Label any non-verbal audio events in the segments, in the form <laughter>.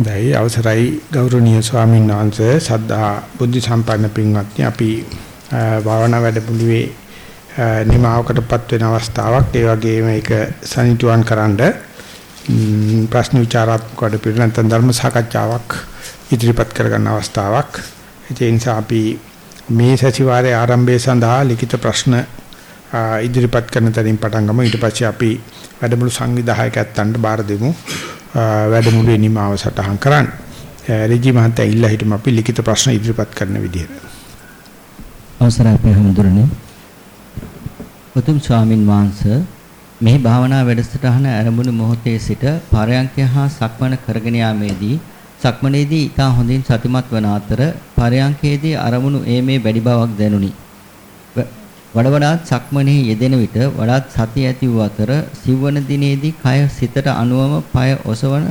දැයි අවසරයි ගෞරවනීය ස්වාමීන් වහන්සේ. සද්ධා බුද්ධ සම්පන්න පින්වත්නි අපි භාවනා වැඩමුළුවේ නිමාවකටපත් වෙන අවස්ථාවක් ඒ වගේම ඒක සනිටුවන් කරන්න ප්‍රශ්න විචාරාත්මක වැඩ පිළිවෙල නැත්නම් ධර්ම සාකච්ඡාවක් ඉදිරිපත් කරගන්න අවස්ථාවක්. ඒ නිසා අපි මේ සතිವಾರයේ ආරම්භය සඳහා ලිඛිත ප්‍රශ්න ඉදිරිපත් කරන තැනින් පටන් ගමු. ඊට පස්සේ අපි වැඩමුළු සංවිධායකයන්ට බාර දෙමු. වැඩමුළුවේ නිමාව සටහන් කරන්න. රජි මහත්තයා ඉල්ලා හිටම අපි ලිඛිත ප්‍රශ්න ඉදිරිපත් කරන විදිහට. අවසරයි පෙරමුදුරනේ. උතුම් ස්වාමින් වහන්සේ මේ භාවනා වැඩසටහන ආරම්භුණු මොහොතේ සිට පරයන්කය හා සක්මන කරගෙන යාමේදී සක්මනේදී ඊට හොඳින් සතිමත් වන අතර පරයන්කේදී අරමුණු ඒමේ වැඩි බවක් දැනුනි. වඩ වඩාත් සක්මනේ යෙදෙන විට වඩාත් සතිය ඇති වූ අතර සිව්වන දිනේදී කය සිතට අනුවම পায় ඔසවන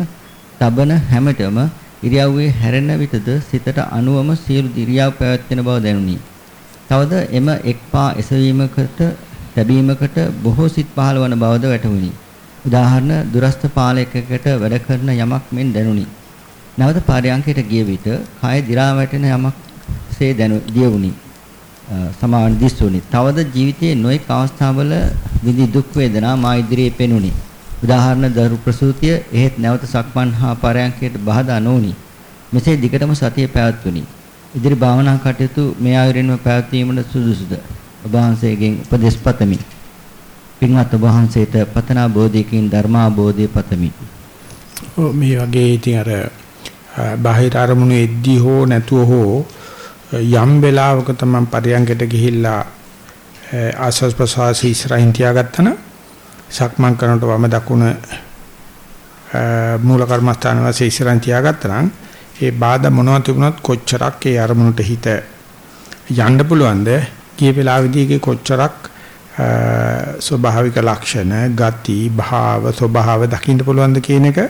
තබන හැමතෙම ඉරියව්වේ හැරෙන විටද සිතට අනුවම සියලු ඉරියව් පැවැත්වෙන බව දැනුනි. තවද එම එක්පා එසවීමකට තැබීමකට බොහෝ සිත් පහළ වන බවද වැටහුණි. උදාහරණ දුරස්ත පාලකයකට වැඩ කරන යමක් මෙන් දැනුනි. නැවත පාරයන්කයට ගිය විට කය දි รา වැටෙන යමක් සේ දැනු දියුණි. සමාන දිස්සුනි. තවද ජීවිතයේ නොඑක අවස්ථාවල විඳි දුක් වේදනා මා ඉදිරියේ පෙනුනි. උදාහරණ දරු ප්‍රසූතිය එහෙත් නැවත සක්මන් හා පරයන්කයට බාධා නොවුනි. මෙසේ දිගටම සතිය පැවැත්වුනි. ඉදිරි භාවනා කටයුතු මේ ආයුරින්ම පැවැත්වීමට සුදුසුද? ඔබ වහන්සේගෙන් උපදෙස් පතමි. පින්වත් ඔබ වහන්සේට පතනා බෝධියකින් ධර්මාබෝධය පතමි. මේ වගේ ඉතින් අර බාහිර අරමුණු එද්දී හෝ නැතුව හෝ යම් වෙලාවක තමයි පරියංගයට ගිහිල්ලා ආස්වාස් ප්‍රසවාස ඉස්සරහින් තියාගත්තන සක්මන් කරනකොට වම දකුණ මූල කර්මස්ථාන වශයෙන් ඉස්සරහින් තියාගත්තනම් ඒ බාධා මොනවද තිබුණත් කොච්චරක් ඒ අරමුණට හිත යන්න පුළුවන්ද? ගිය වෙලාවේදී කොච්චරක් ස්වභාවික ලක්ෂණ ගති භාව ස්වභාව දකින්න පුළුවන්ද කියන එක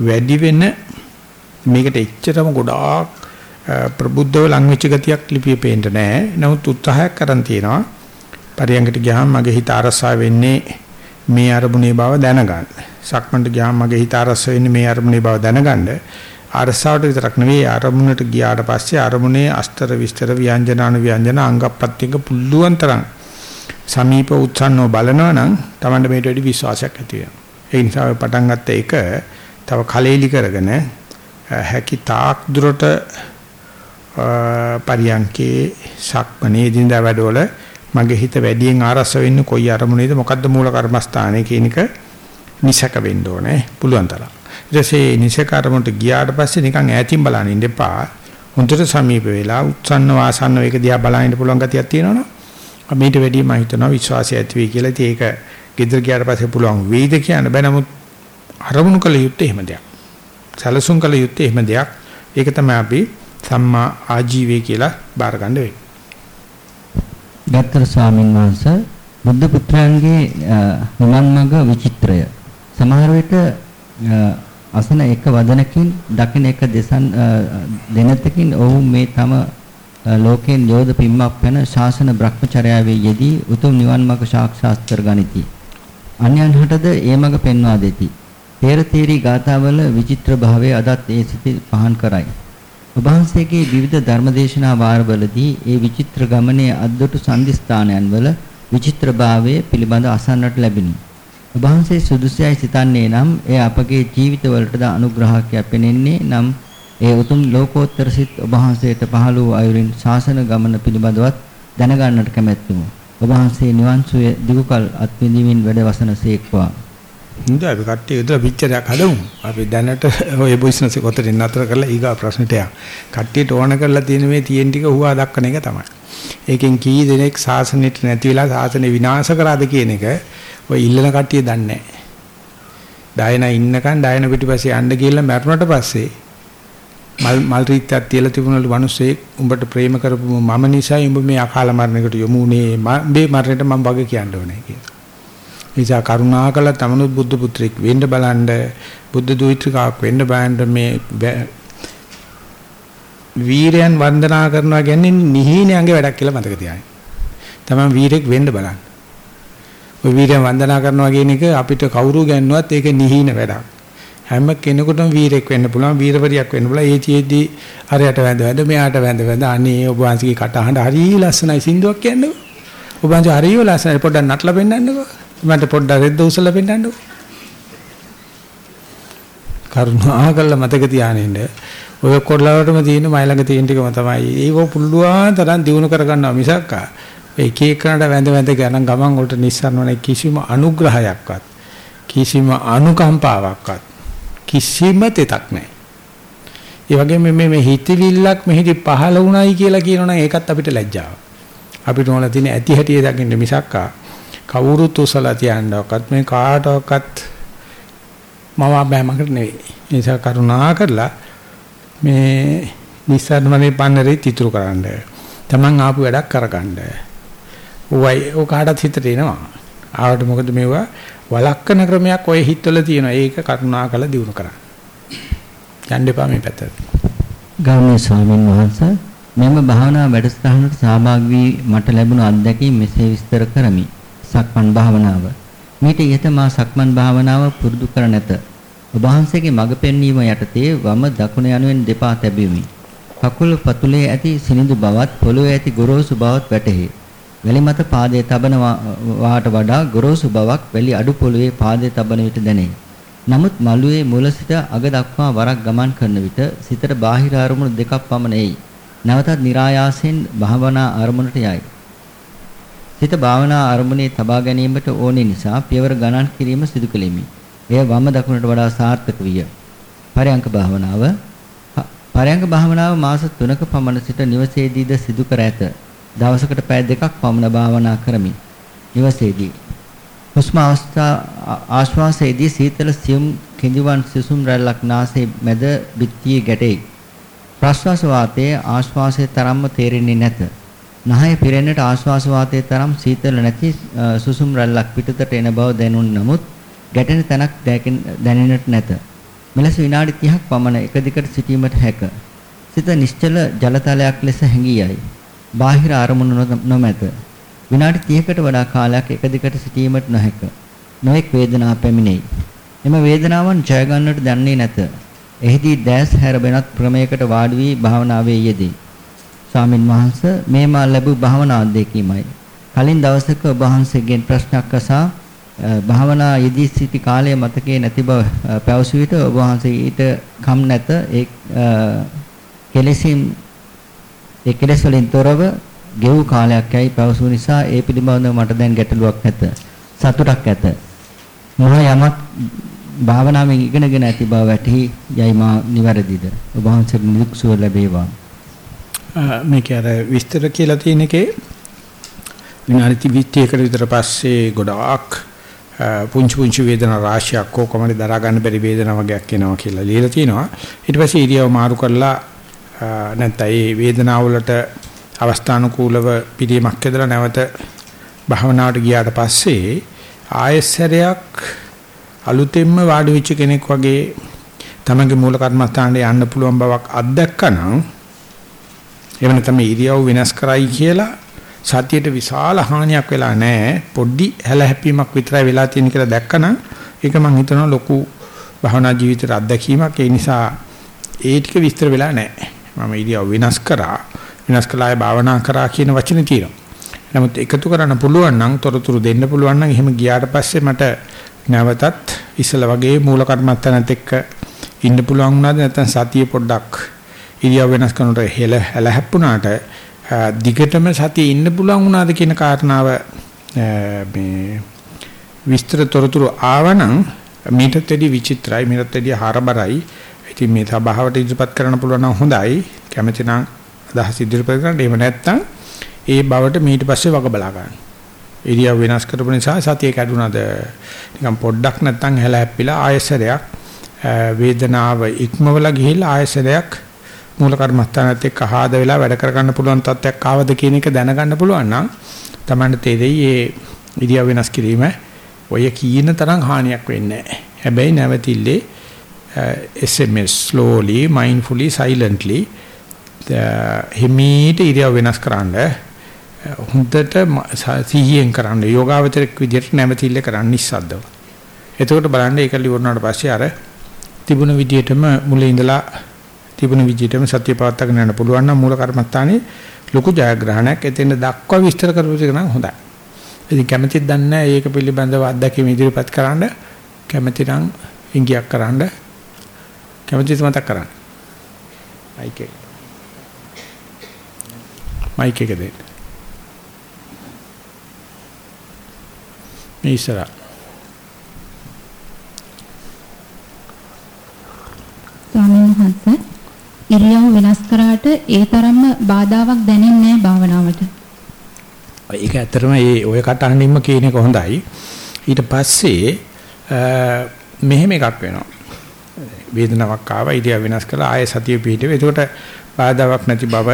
වැඩි වෙන මේකට එච්චරම ගොඩාක් ප්‍රබුද්ධව ලං වෙච්ච ගතියක් ලිපියේ පේන්න නැහැ. නමුත් උත්සාහයක් කරන් තියෙනවා. පරියංගට ගියාම මගේ හිත අරසා වෙන්නේ මේ අරමුණේ බව දැනගන්න. සක්මන්ට ගියාම මගේ හිත අරස වෙන්නේ මේ අරමුණේ බව දැනගන්න. අරසාවට විතරක් නෙවෙයි අරමුණට ගියාට පස්සේ අරමුණේ අස්තර විස්තර ව්‍යංජන අනු ව්‍යංජන අංග ප්‍රත්‍යංග පුල්ලුවන් තරම් සමීප උත්සන්නව බලනවා නම් Tamanට මේට වැඩි විශ්වාසයක් ඇති වෙනවා. ඒ නිසා පටන් ගත්ත එක තව කලෙලි කරගෙන හැකි තාක් දුරට පරියන්කේ සක්මනේ දිනදා වැඩවල මගේ හිත වැඩියෙන් ආරස වෙන්නේ කොයි අරමුණේද මොකද්ද මූල කර්මස්ථානේ කියන එක නිසක වෙන්න ඕනේ පුළුවන් තරම්. ඊට පස්සේ නිසක අරමුණට ගියාට පස්සේ නිකන් ඈතින් බලන්න ඉන්න එපා. හොඳට සමීප වෙලා උත්සන්න වාසන්න වේක දිහා බලන්න පුළුවන් ගතියක් තියෙනවනේ. මේට වැඩිය මම හිතනවා විශ්වාසය ඇති වෙයි කියලා. ඉතින් ඒක ගෙදර ගියාට පස්සේ පුළුවන් වෙයිද කියන්න බෑ. නමුත් අරමුණු කළ යුත්තේ එහෙම දෙයක්. සැලසුම් කළ යුත්තේ එහෙම දෙයක්. ඒක තමයි අපි සම්මා ආජීවය කියලා බාර ගන්න වෙන්නේ. ගත්තර ස්වාමීන් වහන්සේ බුද්ධ පුත්‍රයන්ගේ නිවන් මඟ විචිත්‍රය සමහර විට අසන එක වදනකින් දකින එක දෙසන් දෙනතකින් ඔවුන් මේ තම ලෝකෙන් යෝධ පිම්මක් වෙන ශාසන බ්‍රහ්මචර්යාවේ යෙදී උතුම් නිවන් මඟ සාක්ෂාත් කර ගනිති. අන්‍යයන් හටද ඒ මඟ පෙන්වා දෙති. තේර තේරි ගාථාවල විචිත්‍ර භාවය අදත් ඒ සිටි පහන් කරයි. ඔබවහන්සේගේ විවිධ ධර්මදේශනා වාරවලදී ඒ විචිත්‍ර ගමනේ අද්දුටු සංදිස්ථානයන් වල විචිත්‍රභාවය පිළිබඳ අසන්නට ලැබිනි. ඔබවහන්සේ සුදුසුයයි සිතන්නේ නම් එය අපගේ ජීවිතවලටද අනුග්‍රහයක් පෙනෙන්නේ නම් ඒ උතුම් ලෝකෝත්තර සිත් ඔබවහන්සේට පහළ වූ අයුරින් ශාසන ගමන පිළිබඳවත් දැනගන්නට කැමැත්තෙමු. ඔබවහන්සේ නිවන් සුවය දිගුකල් අත්විඳීමින් වැඩ වසන සේක්වා. හොඳයි අපි කට්ටිය ඉදලා පිච්චරයක් හදමු. අපි දැනට <laughs> ඔය බිස්නස් එක ඔතනින් නතර කරලා ඊගා ප්‍රශ්නෙට යමු. කට්ටියට ඕන කරලා තියෙන මේ තියෙන ටික හුවා දක්වන එක තමයි. ඒකෙන් කී දෙනෙක් සාසනෙට නැති වෙලා සාසනෙ විනාශ කරාද කියන එක ඔය ඉල්ලන කට්ටිය දන්නේ නැහැ. ඩයන ඉන්නකන් ඩයන පිටිපස්සේ යන්න ගිහලා මැරුණට පස්සේ මල් මල් රීත්‍යක් තියලා තිබුණලු මිනිස්සේ උඹට ප්‍රේම කරපු මම නිසා උඹ මේ අකාල මරණයකට යොමු වුණේ මේ මරණයට මම වගේ කියන්න ඕනේ කියලා. නිසා කරුණාකර තමනුත් බුද්ධ පුත්‍රෙක් වෙන්න බලන්න බුද්ධ දූත්‍රිකාවක් වෙන්න බලන්න මේ වීරයන් වන්දනා කරනවා කියන්නේ නිහීනයන්ගේ වැඩක් කියලා මතක තියාගන්න. තමන් වීරෙක් වෙන්න බලන්න. ඔය වීරයන් වන්දනා කරනවා කියන එක අපිට කවුරු ගන්නවත් ඒක නිහීන වැඩක්. හැම කෙනෙකුටම වීරෙක් වෙන්න පුළුවන් වීරවරියක් වෙන්න පුළුවන් ඒ තියේදී අරයට වැඳ වැඳ මෙයාට වැඳ වැඳ අනේ ඔබ වහන්සේගේ කටහඬ හරිය ලස්සනයි සින්දුවක් කියන්නේ ඔබ වහන්සේ හරිය ලස්සනයි පොඩ්ඩක් නටලා පෙන්නන්නකෝ මට පොඩ්ඩක් රෙද්ද උසලා පෙන්නන්නකෝ කරුණාකරලා මතක තියානින්න ඔය කොල්ලවටම තියෙන මයි ළඟ තියෙන ටිකම තමයි. ඒක පුළුවන් තරම් දිනු කරගන්නවා මිසක් එක එකනට වැඳ වැඳ ගණන් ගමන් වලට නිස්සාරණ කිසිම අනුග්‍රහයක්වත් කිසිම අනුකම්පාවක්වත් කිසිම තෙතක් නැහැ. ඒ වගේම මේ මේ හිතවිල්ලක් මෙහිදී පහළ වුණයි කියලා කියනවනම් ඒකත් අපිට ලැජ්ජාවක්. අපිට ඕන තියෙන ඇති හැටිය දකින්න මිසක් කවුරුත් උසලා තියන්නවක්වත් මේ කාටවත් මම බෑමකට නෙවෙයි. ඒ නිසා කරුණා කරලා මේ නිස්සාරණමනේ පන්නරේ තිතුරු කරන්න. Taman ආපු වැඩක් කරගන්න. ඔයයි ඔය කාටත් හිතට එනවා. ආවට මොකද මේවා වළක්කන ක්‍රමයක් ඔය හිතවල තියෙනවා. ඒක කරුණා කළ දිනු කරන්න. යන්න එපා මේ පැත්තට. ගෞරවනීය ස්වාමීන් වහන්සේ මෙම භාවනා වැඩසටහනට සහභාගී වී මට ලැබුණු අත්දැකීම් මෙසේ විස්තර කරමි. සක්මන් භාවනාව. මීට ඉහත මා සක්මන් භාවනාව පුරුදු කර නැත. ඔබ වහන්සේගේ මඟ පෙන්වීම යටතේ වම දකුණ යනුවෙන් දෙපා තැබෙමි. කකුල පතුලේ ඇති සිනිඳු බවත් පොළොවේ ඇති ගොරෝසු බවත් වැටහේ. වැලි මත පාදයේ තබන වාට වඩා ගොරෝසු බවක් වැලි අඩු පොළොවේ පාදයේ තබන විට දැනේ. නමුත් මළුවේ මුල සිට අග දක්වා වරක් ගමන් කරන විට සිතට බාහිර අරමුණු දෙකක් පමණ එයි. නැවතත් નિરાයාසයෙන් භාවනා අරමුණට යයි. සිත භාවනා අරමුණේ තබා ගැනීමට ඕනේ නිසා පියවර ගණන් කිරීම සිදු කෙලිමි. එය වම දකුණට වඩා සාර්ථක විය. පරයන්ක භාවනාව පරයන්ක භාවනාව මාස 3ක පමණ සිට නිවසේදීද සිදු කර ඇත. දවසකට පැය දෙකක් පමණ භාවනා කරමි. නිවසේදී හුස්ම අවස්ථා ආශ්වාසයේදී සීතල සියුම් කිඳුවන් සිසුම් රැල්ලක් නාසයේ මැද බිත්තියේ ගැටේ. ප්‍රශ්වාස වාතයේ ආශ්වාසයේ තරම්ම තේරෙන්නේ නැත. නහය පිරෙන්නට ආශ්වාස වාතයේ තරම් සීතල නැති සුසුම් රැල්ලක් පිටතට එන බව දැනුන් නමුත් ගැටෙන තැනක් දැනෙන්නට නැත. මෙලෙස විනාඩි 30ක් පමණ එක දිගට සිටීමට හැක. සිත නිශ්චල ජලතලයක් ලෙස හැඟී යයි. බාහිර අරමුණු නොමැත. විනාඩි 30කට වඩා කාලයක් එක දිගට සිටීමට නොහැක. නොඑක් වේදනා පැමිණෙයි. එම වේදනාවන් ජය ගන්නට දන්නේ නැත. එහිදී දැස් හැර වෙනත් ක්‍රමයකට වාඩි වී භාවනාවේ යෙදී. ස්වාමින් වහන්සේ මේ මා ලැබූ භාවනා අධ්‍යක්ීමයි. කලින් දවසක ඔබ වහන්සේගෙන් ප්‍රශ්නයක් අසා භාවනා යෙදී සිටි කාලය මතකේ නැති බව පැවසු විට ඔබ වහන්සේ ඊට කම් නැත ඒ කෙලෙසින් ඒ කෙලෙස් වලින් තොරව ගෙවූ කාලයක් යයි පැවසු නිසා ඒ පිළිබඳව මට දැන් ගැටලුවක් නැත. සතුටක් ඇත. මම යමක් භාවනාවෙන් ඉගෙනගෙන ඇති බව වැටහි යයි මා නිවැරදිද? ඔබ වහන්සේට නිරුක්සුව ලැබේවා. මේක අර විස්තර කියලා තියෙන එකේ විනාඩි 20කට විතර පස්සේ ගොඩාක් පුංචි පුංචි වේදනා රාශියක් කොහොමද දරා ගන්න බැරි වේදනා වගේක් එනවා කියලා ලියලා තිනවා. ඊට පස්සේ ඉරියව මාරු කරලා නැත්නම් ඒ වේදනාව වලට අවස්ථානුකූලව පිළියමක් ඇදලා නැවත භාවනාවට ගියාට පස්සේ ආයසරයක් අලුතෙන්ම වාඩි වෙච්ච කෙනෙක් වගේ තමගේ මූල කර්මස්ථානට යන්න පුළුවන් බවක් අත්දැකනනම් එහෙම නැත්නම් ඉරියව් වෙනස් කරයි කියලා සතියට විශාල හානියක් වෙලා නැහැ. පොඩි හැලහැප්පීමක් විතරයි වෙලා තියෙන කියලා දැක්කනම් ඒක මම හිතනවා ලොකු භවනා ජීවිතේ අත්දැකීමක්. ඒ නිසා ඒ ටික විස්තර වෙලා නැහැ. මම ඉරියව් වෙනස් කරා. වෙනස් කළාය භාවනා කරා කියන වචනේ තියෙනවා. නමුත් එකතු කරන්න පුළුවන් නම් තොරතුරු දෙන්න පුළුවන් නම් එහෙම ගියාට පස්සේ මට නැවතත් ඉස්සල වගේ මූල කර්මත්තනත් එක්ක ඉන්න පුළුවන් වුණාද? නැත්නම් සතිය පොඩ්ඩක් ඉරියව් වෙනස් කරනකොට හෙල හැල හැප්පුණාට දිගටම සතියේ ඉන්න පුළුවන් වුණාද කියන කාරණාව මේ විස්තර තොරතුරු ආවනම් මීටත් වැඩි විචිත්‍රයි මීටත් වැඩි හරබරයි. ඉතින් මේ සභාවට ඉදිරිපත් කරන්න පුළුවන් නම් හොඳයි. කැමති නම් අදහස් ඉදිරිපත් කරන්න. එහෙම නැත්නම් ඒ බවට මීට පස්සේ වග බලා ගන්න. ඉරියව් වෙනස් කරපු නිසා සතිය කැඩුනද නිකන් පොඩ්ඩක් නැත්නම් හැල හැප්පිලා ආයසරයක් වේදනාව ඉක්මවලා ගිහිල්ලා ආයසරයක් මූල කර්මස්ථානත් එක්ක ආහද වෙලා වැඩ කරගන්න පුළුවන් තත්ත්වයක් ආවද කියන එක දැනගන්න පුළුවන් නම් Tamanට තේරෙයි මේ ඉරියව් වෙනස් කිරීම ඔය කීන තරම් හානියක් වෙන්නේ නැහැ. හැබැයි නැවතිල්ලේ SMS slowly mindfully silently හිමීට ඉරියව් වෙනස් කරන්න හොඳට සිහියෙන් කරන්න යෝගාවචරයක් විදිහට නැවතිල්ල කරන්න නිස්සද්දව. එතකොට බලන්න ඒක liverනාට පස්සේ අර තිබුණ විදියටම මුලින් ඉඳලා තිබුණ විදියටම සත්‍ය පවත්වාගෙන යන්න පුළුවන් නම් මූල කර්මස්ථානේ ලොකු ජයග්‍රහණයක් එතෙන් දක්වා විස්තර කරපු එක නම් හොඳයි. ඉතින් කැමැතිද දන්නේ ඒක පිළිබඳව අත්දැකීම් ඉදිරිපත් කරන්න කැමැති නම් ඉංගියක් කරන්න කැමැතිද මතක් කරන්න. මයික් එක. මයික් එක දෙන්න. මේ ඉස්සරහ ස්වාමීන් වහන්සේ ඉරියව් වෙනස් කරාට ඒ තරම්ම බාධාවක් දැනෙන්නේ නැහැ භාවනාවට. ඒක ඇත්තටම ඒ ඔය කටහඬින්ම කියන එක හොඳයි. ඊට පස්සේ මෙහෙම එකක් වෙනවා. වේදනාවක් ආවා ඉරියව් වෙනස් කළා ආයෙ සතිය පිහිටුව. එතකොට බාධාවක් නැති බව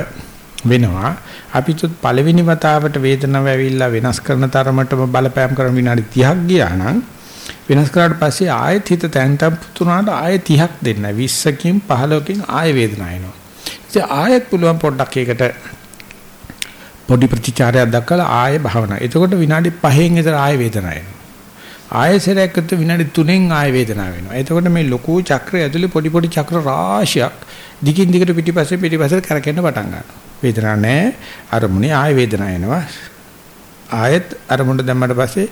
වෙනවා. අපි තුත් පළවෙනි වතාවට වේදනාව ඇවිල්ලා වෙනස් කරන තරමටම බලපෑම් කරන විනාඩි 30ක් ගියා නම් වෙනස් කරාට පස්සේ ආයෙත් හිත තැන්ටම් පුතුනාට ආයෙ 30ක් දෙන්න 20කින් 15කින් ආයෙ වේදනාව එනවා. ඉතින් ආයෙත් පුළුවන් පොඩ්ඩක් ඒකට පොඩි ප්‍රතිචාරයක් දක්වලා ආයෙ භාවනා. එතකොට විනාඩි 5න් විතර ආයෙ වේදනාව එනවා. ආයෙ සරයකට විනාඩි 3න් ආයෙ වේදනාව වෙනවා. එතකොට මේ ලොකු චක්‍රය ඇතුලේ පොඩි පොඩි චක්‍ර රාශියක් දිගින් දිගට පිටිපස්සේ පිටිපස්සේ කරකෙන්න පටන් ගන්නවා. වේදනාවක් නැහැ. අරමුණේ ආයෙ වේදනාව එනවා. ආයෙත් අරමුණට දැම්මට පස්සේ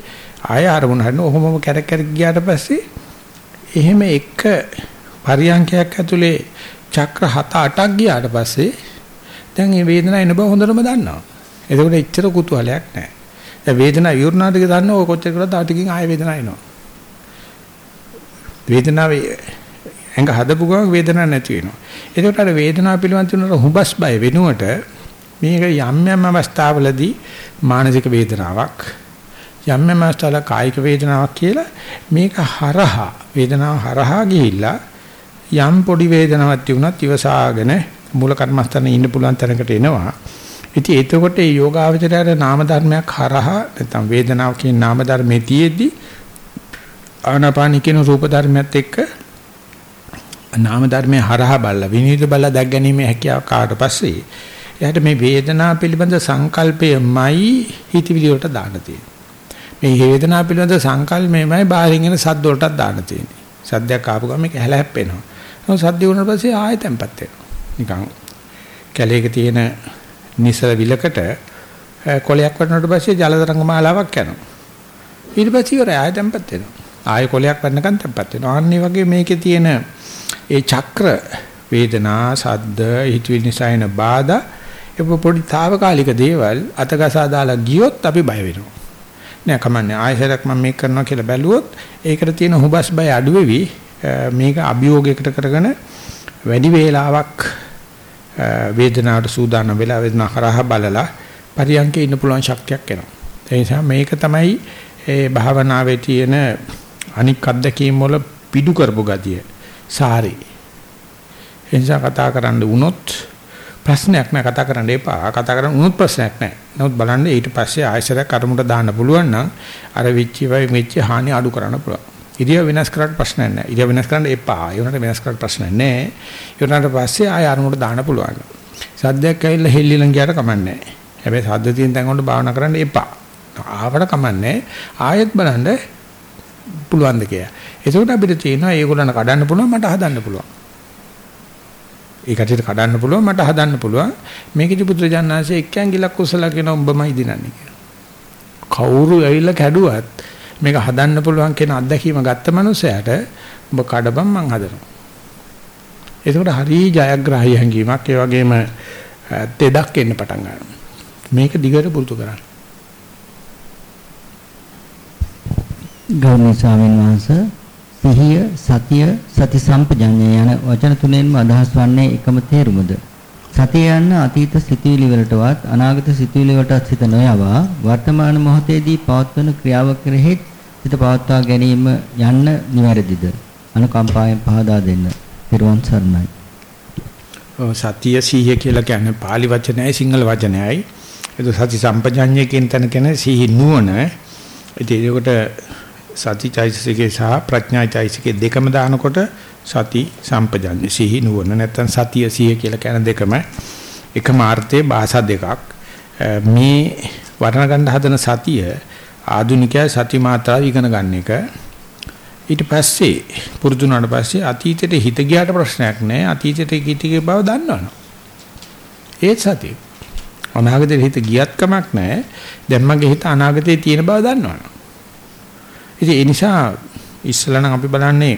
ආයෙ අරමුණ හරින ඔහොමම කැරක් කැරක් ගියාට පස්සේ එහෙම එක පරියන්කයක් ඇතුලේ චක්‍ර 7 8ක් ගියාට පස්සේ දැන් මේ වේදනාව එන බව හොඳටම දන්නවා. එතකොට එච්චර කුතුහලයක් නැහැ. දැන් වේදනාව ඉවරනාට දන්න ඔය කොච්චර කරලා තාටිකින් ආයෙ වේදනාව එනවා. වේදනාව ඇඟ හදපු ගමන් වේදනාවක් නැති වෙනවා. එතකොට අර වේදනාව පිළිබඳ තුනර හුඹස් බය වෙනුවට මේක යම් යම් අවස්ථාවලදී මානසික වේදනාවක් යම් යම් අවස්ථාවල කායික වේදනාවක් කියලා මේක හරහා වේදනාව හරහා ගිහිල්ලා යම් පොඩි වේදනාවක් තිබුණත් ඉවසාගෙන මූල කර්මස්ථානේ ඉන්න පුළුවන් තැනකට එනවා. ඉතින් එතකොට මේ යෝගාවචරයට නාම ධර්මයක් හරහා නැත්නම් වේදනාව කියන නාම ධර්මයේ තියේදී ආනාපාන කියන රූප ධර්මයත් එක්ක නාම ධර්මයේ හරහා බලලා විනීත බලලා දැක් ගැනීම හැකියාව කාට පස්සේ එයාට මේ වේදනාව පිළිබඳ සංකල්පයමයි හිතවිලි වලට දාන්න තියෙන්නේ. මේ වේදනාව පිළිබඳ සංකල්පයමයි බාහිරින් එන සද්ද වලටත් දාන්න තියෙන්නේ. සද්දයක් ආපු ගමන් මේක හැලහැප්පෙනවා. නමුත් සද්ද වුණාට පස්සේ ආයෙ තැම්පත් වෙනවා. නිකන් කැලේක තියෙන නිසල විලකට කොලයක් වටනට පස්සේ ජල තරංග මාලාවක් යනවා. ඊට පස්සේ ඉවරයි ආයෙ තැම්පත් වෙනවා. ආයෙ කොලයක් වටනකන් තැම්පත් වෙනවා. අන්න වගේ මේකේ තියෙන ඒ චක්‍ර වේදනා සද්ද හිතවිලි නිසා එන බාධා ඒ පොඩි తాවකාලික දේවල් අතගසා දාලා ගියොත් අපි බය වෙනවා. නෑ කමන්නේ ආයෙසරක් මම මේක කරනවා කියලා බැලුවොත් ඒකට තියෙන හුබස් බය අඩු වෙවි මේක අභියෝගයකට කරගෙන වැඩි වේලාවක් වේදනාවට සූදානම් වෙලා වේදනාව හරහා බලලා පරියන්කේ ඉන්න පුළුවන් ශක්තියක් එනවා. ඒ නිසා මේක තමයි ඒ භාවනාවේ තියෙන අනික් අත්දැකීම් වල පිටු කරපු ගතිය. සාරි. එනිසා කතා කරන්න වුණොත් ප්‍රශ්නයක් නෑ කතා කරන්න එපා. කතා කරන්න වුණොත් ප්‍රශ්නයක් නෑ. නමුත් බලන්න ඊට පස්සේ ආයසරයක් අරමුණට දාන්න පුළුවන් නම් අර විච්චි වයි මෙච්ච හානි අඩු කරන්න පුළුවන්. ඉරියව් වෙනස් කරාට ප්‍රශ්නයක් නෑ. ඉරියව් වෙනස් කරන්න එපා. ඒ වුණාට වෙනස් කරාට ප්‍රශ්නයක් නෑ. ඒ වුණාට පස්සේ ආය අරමුණට දාන්න පුළුවන්. සද්දයක් ඇවිල්ලා හෙල්ලිලන් ගියාට කමන්නේ නෑ. හැබැයි සද්ද තියෙන තැන් වලට භාවනා කරන්න එපා. ආවට කමන්නේ ආයෙත් බලන්න පුළුවන් ද කියලා. ඒකෝට අපිට තියෙනවා ඒගොල්ලන් කඩන්න පුළුවන් මට හදන්න පුළුවන්. ඒ කටියට කඩන්න පුළුවන් මට හදන්න පුළුවන්. මේකෙදි පුත්‍රජානනාංශය එක්කන් ගිලක් කුසල කියන උඹමයි දිනන්නේ කියලා. කවුරු ඇවිල්ලා කැඩුවත් මේක හදන්න පුළුවන් කියන අත්දැකීම ගත්ත මනුස්සයාට උඹ කඩබම් මං හදනවා. ඒකට හරි ජයග්‍රාහී හැඟීමක් ඒ වගේම තෙදක් එන්න පටන් ගන්නවා. මේක දිගට පුරුදු කරන්න. ගෞරවනීය ස්වාමීන් වහන්සේ සිහිය සතිය සති සම්පජඤ්ඤය යන වචන තුනෙන්ම අදහස් වන්නේ එකම තේරුමද? සතිය යන අතීත සිතුවිලි වලටවත් අනාගත සිතුවිලි වලටත් සිත නොයවා වර්තමාන මොහොතේදී පවත්වන ක්‍රියාව කෙරෙහි සිත පවත්වා ගැනීම යන්න නිවැරදිද? අනුකම්පාවෙන් පහදා දෙන්න. පිරුවන් සරණයි. සතිය සිහිය කියලා කියන්නේ pāli වචනයයි සිංහල වචනයයි. ඒක සති සම්පජඤ්ඤය කියන තැන කියන සිහි නුවණ. ඒකට සතිචෛතසිකේ සහ ප්‍රඥාචෛතසිකේ දෙකම දානකොට සති සම්පජන්‍ය සිහි නුවණ නැත්නම් සතිය සිහිය කියලා කියන දෙකම එකම අර්ථයේ භාෂා දෙකක් මේ වර්ණ ගන්න හදන සතිය ආධුනිකයා සති මාත්‍රාව ඉගෙන ගන්න එක ඊට පස්සේ පුරුදු වුණාට පස්සේ අතීතයට හිත ගියාට ප්‍රශ්නයක් නැහැ. අතීතයට ගිටිගේ බව දන්නවනේ. ඒත් සතිය. අනාගතේ හිත ගියත් කමක් නැහැ. දැන් මගේ හිත අනාගතේ තියෙන බව දන්නවනේ. ඉතින් ඒ නිසා ඉස්සලා නම් අපි බලන්නේ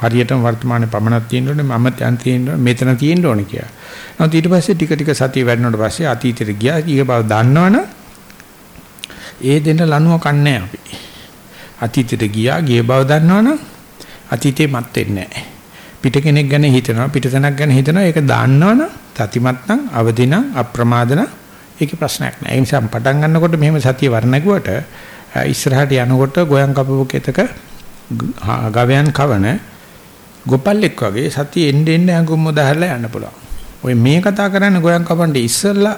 හරියටම වර්තමානයේ පමණක් තියෙන්න ඕනේ මම දැන් තියෙන්න ඕනේ මෙතන තියෙන්න ඕනේ කියලා. නමුත් ඊට පස්සේ ටික ටික සතිය වැඩනකොට පස්සේ අතීතෙට ගියා ඊගේ බව දන්නවනම් ඒ දෙන්න ලනුව කන්නේ අපි. අතීතෙට ගියා ගිය බව දන්නවනම් අතීතේ මත් වෙන්නේ නැහැ. පිට කෙනෙක් ගැන හිතනවා පිටතනක් ගැන හිතනවා ඒක දාන්නවනම් සතිමත් නම් අවදි නම් අප්‍රමාද නම් ඒකේ ප්‍රශ්නයක් නැහැ. ඒ නිසා පටන් ගන්නකොට මෙහෙම සතිය වර්ණකුවට ඉස්සරහට යනකොට ගෝයන් කපපු කෙතක ගවයන් කවන ගොපල්ලෙක් වගේ සතිය එන්න එන්න ඇඟුම් මොදහරලා යන්න පුළුවන්. ඔය මේ කතා කරන්නේ ගෝයන් කපන්නේ ඉස්සෙල්ලා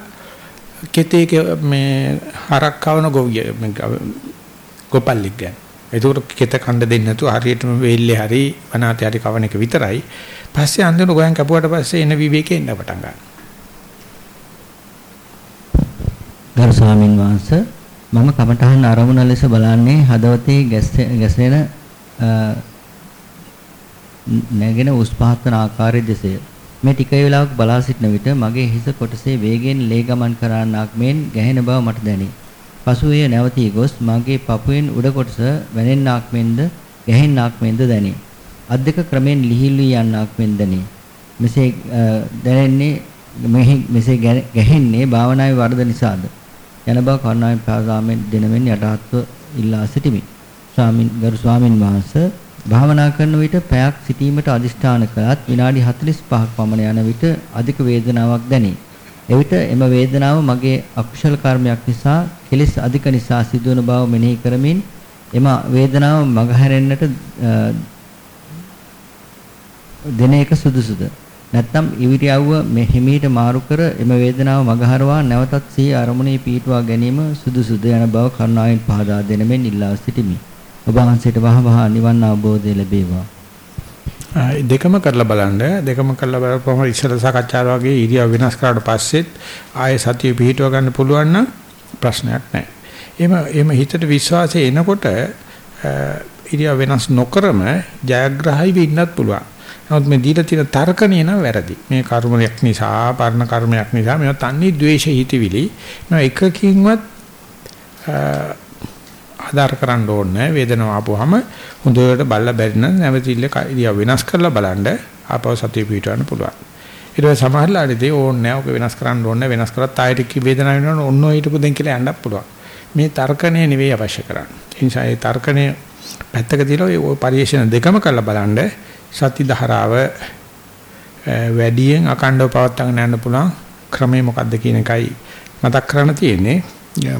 කෙතේ මේ හරක් කවන ගොවිය ගොපල්ලෙක් ගැන. ඒකට කෙත කණ්ඩ දෙන්නේ නැතුව හරියටම වෙල්ලේ හරි වනාතේ හරි කවන එක විතරයි. පස්සේ අන්තිම ගෝයන් කපුවට පස්සේ එන විවේකේ එන්න පටන් ගන්නවා. ගරු ස්වාමින් වහන්සේ මම කමඨහන් ආරමුණ ලෙස බලන්නේ හදවතේ ගැසෙන නැගෙන උස් පහත්වන ආකාරය දෙසය. මේ ටික වේලාවක් බලා සිටන විට මගේ හිස කොටසේ වේගෙන් ලේ ගමන් කරන්නාක් මෙන් ගැහෙන බව මට දැනේ. පසු එය නැවතී ගොස් මගේ පපුවෙන් උඩ කොටස වැනෙන්නාක් මෙන්ද ගැහෙන්නාක් මෙන්ද දැනේ. අත් දෙක ක්‍රමෙන් ලිහිල් වී යන්නාක් මෙන් දැනේ. මෙසේ දැනෙන්නේ මෙහි මෙසේ ගැහෙන්නේ භාවනාවේ වරද නිසාද? යන බව කරුණාවෙන් පාදාමෙන් දෙනමෙන් යටහත්ව ඉල්ලා සිටිමි. ස්වාමින් ගරු ස්වාමින් වහන්සේ භාවනා කරන විට පැයක් සිටීමට අදිෂ්ඨාන කළත් විනාඩි 45ක් පමණ යන විට අධික වේදනාවක් දැනේ. එවිට එම වේදනාව මගේ අකුශල කර්මයක් නිසා කෙලෙස් අධික නිසා සිදුවන බව මෙනෙහි කරමින් එම වේදනාව මගහැරෙන්නට දෙන එක සුදුසුද නැත්නම් ඉවිරියව්ව මේ හිමීට මාරු කර එම වේදනාව මගහරවා නැවතත් සිහි අරමුණේ පීටුවා ගැනීම සුදුසුද යන බව කරුණාවෙන් පහදා දෙනමෙන් ඉල්ලා සිටිමි. ඔබ වහන්සේට වහ වහ නිවන් අවබෝධය ලැබේවා. දෙකම කරලා බලන්න දෙකම කරලා බලපුවම ඉස්සර සාකච්ඡා වගේ ඉරියව් වෙනස් කරාට පස්සෙත් ආයේ සතිය පිහිටව ගන්න පුළුවන් නම් ප්‍රශ්නයක් නැහැ. එහෙම එහෙම හිතට විශ්වාසය එනකොට ඉරියව් වෙනස් නොකරම ජයග්‍රහයි වෙන්නත් පුළුවන්. නමුත් මේ දීලා තියෙන තර්කණිය නම් වැරදි. මේ කර්මයක් නිසා, පරණ කර්මයක් නිසා මේවා තන්නේ ද්වේෂ හිතවිලි. නෝ එකකින්වත් ආධාර කරන්න ඕනේ වේදනාව ආපුවාම හොඳට බලලා බැරි නම් නැවතිල්ල ඉරියව් වෙනස් කරලා බලන්න ආපහු සතිය පිටවන්න පුළුවන්. ඊට පස්සේ සමහරලාදී ඕනේ නැහැ ඔක වෙනස් කරන්න ඕනේ වෙනස් කරත් ආයෙත් කි වේදනාව වෙනවනේ ඔන්න ඔය හිටපු දෙන් කියලා යන්නත් පුළුවන්. මේ තර්කණය නෙවෙයි අවශ්‍ය කරන්නේ. ඒ නිසා ඒ තර්කණය පැත්තක තියලා ඔය පරිශන දෙකම කරලා බලන්න සති ධාරාව වැඩියෙන් අකණ්ඩව පවත්වාගෙන යන්න පුළුවන් ක්‍රමය මොකක්ද කියන එකයි මතක් කරන්න තියෙන්නේ.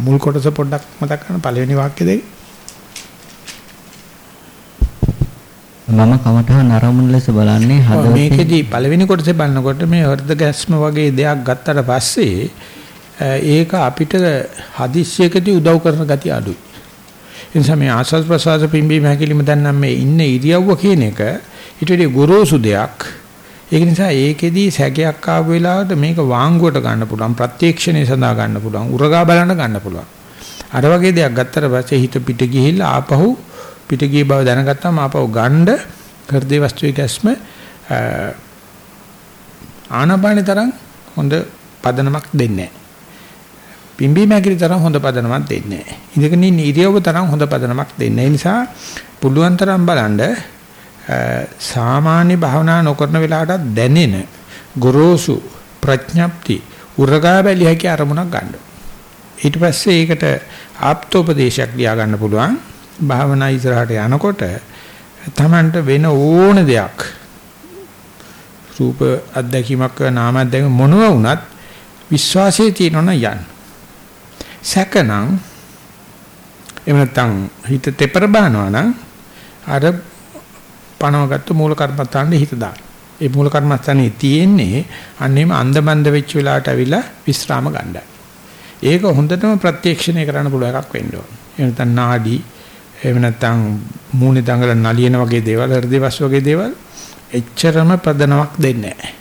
මුල් කොටස පොඩ්ඩක් මතක් කරන්න පළවෙනි වාක්‍ය දෙක. මම කමඨහන් ආරමුණු ලෙස බලන්නේ හදවතේ මේකෙදි පළවෙනි කොටසේ බලනකොට මේ හෘද ගැස්ම වගේ දෙයක් ගත්තට පස්සේ ඒක අපිට හදිස්සියකදී උදව් කරන ගතිය අඩුයි. ඒ නිසා මේ ආස්වාද ප්‍රසවාස පිම්බීම හැකිලිම දැන් නම් මේ ඉන්නේ ඉරියව්ව කියන එක ඊට වඩා ගොරෝසු දෙයක්. ඒක නිසා ඒකෙදී සැකයක් ආපු වෙලාවට මේක වාංගුවට ගන්න පුළුවන් ප්‍රත්‍යක්ෂණය සඳහා ගන්න පුළුවන් උරගා බලන්න ගන්න පුළුවන්. අර වගේ දෙයක් ගත්තට පස්සේ හිත පිට ගිහිල්ලා ආපහු පිට ගිය බව දැනගත්තාම ආපහු ගන්න හෘදේ වස්තුවේ ගැස්ම ආනපාන තරම් හොඳ පදනමක් දෙන්නේ නැහැ. පිම්බි මැකිලි තරම් හොඳ පදනමක් දෙන්නේ නැහැ. ඉඳගෙන ඉන්න ඉරියව්ව තරම් හොඳ පදනමක් දෙන්නේ නිසා පුළුවන් තරම් බලන්න සාමාන්‍ය භාවනා නොකරන වෙලාවට දැනෙන ගොරෝසු ප්‍රඥප්ති උරගා බැලිය හැකි අරමුණක් ගන්න. ඊට පස්සේ ඒකට ආප්තෝපදේශයක් ලියා ගන්න පුළුවන්. භාවනා ඉස්සරහට යනකොට තමන්ට වෙන ඕන දෙයක් රූප අත්දැකීමක් නාම අත්දැකීම මොනවා වුණත් විශ්වාසයේ තියෙනවනම් යන්න. සැකනම් එහෙම නැත්නම් හිත තෙපර බානවා නම් අර පණවගත්තු මූල කර්මස්ථානේ හිත දාන්න. ඒ මූල කර්මස්ථානේ තියෙන්නේ අන්නේම අන්දබන්ද වෙච්ච වෙලාවට අවිලා විස්්‍රාම ගන්නයි. ඒක හොඳටම ප්‍රත්‍යක්ෂණය කරන්න පුළුවන් එකක් වෙන්න ඕන. එහෙම නැත්නම් නාඩි එහෙම නැත්නම් මූණේ දඟල නලියන වගේ දේවල් හෘදේවස් වගේ දේවල් එච්චරම ප්‍රදනවක් දෙන්නේ නැහැ.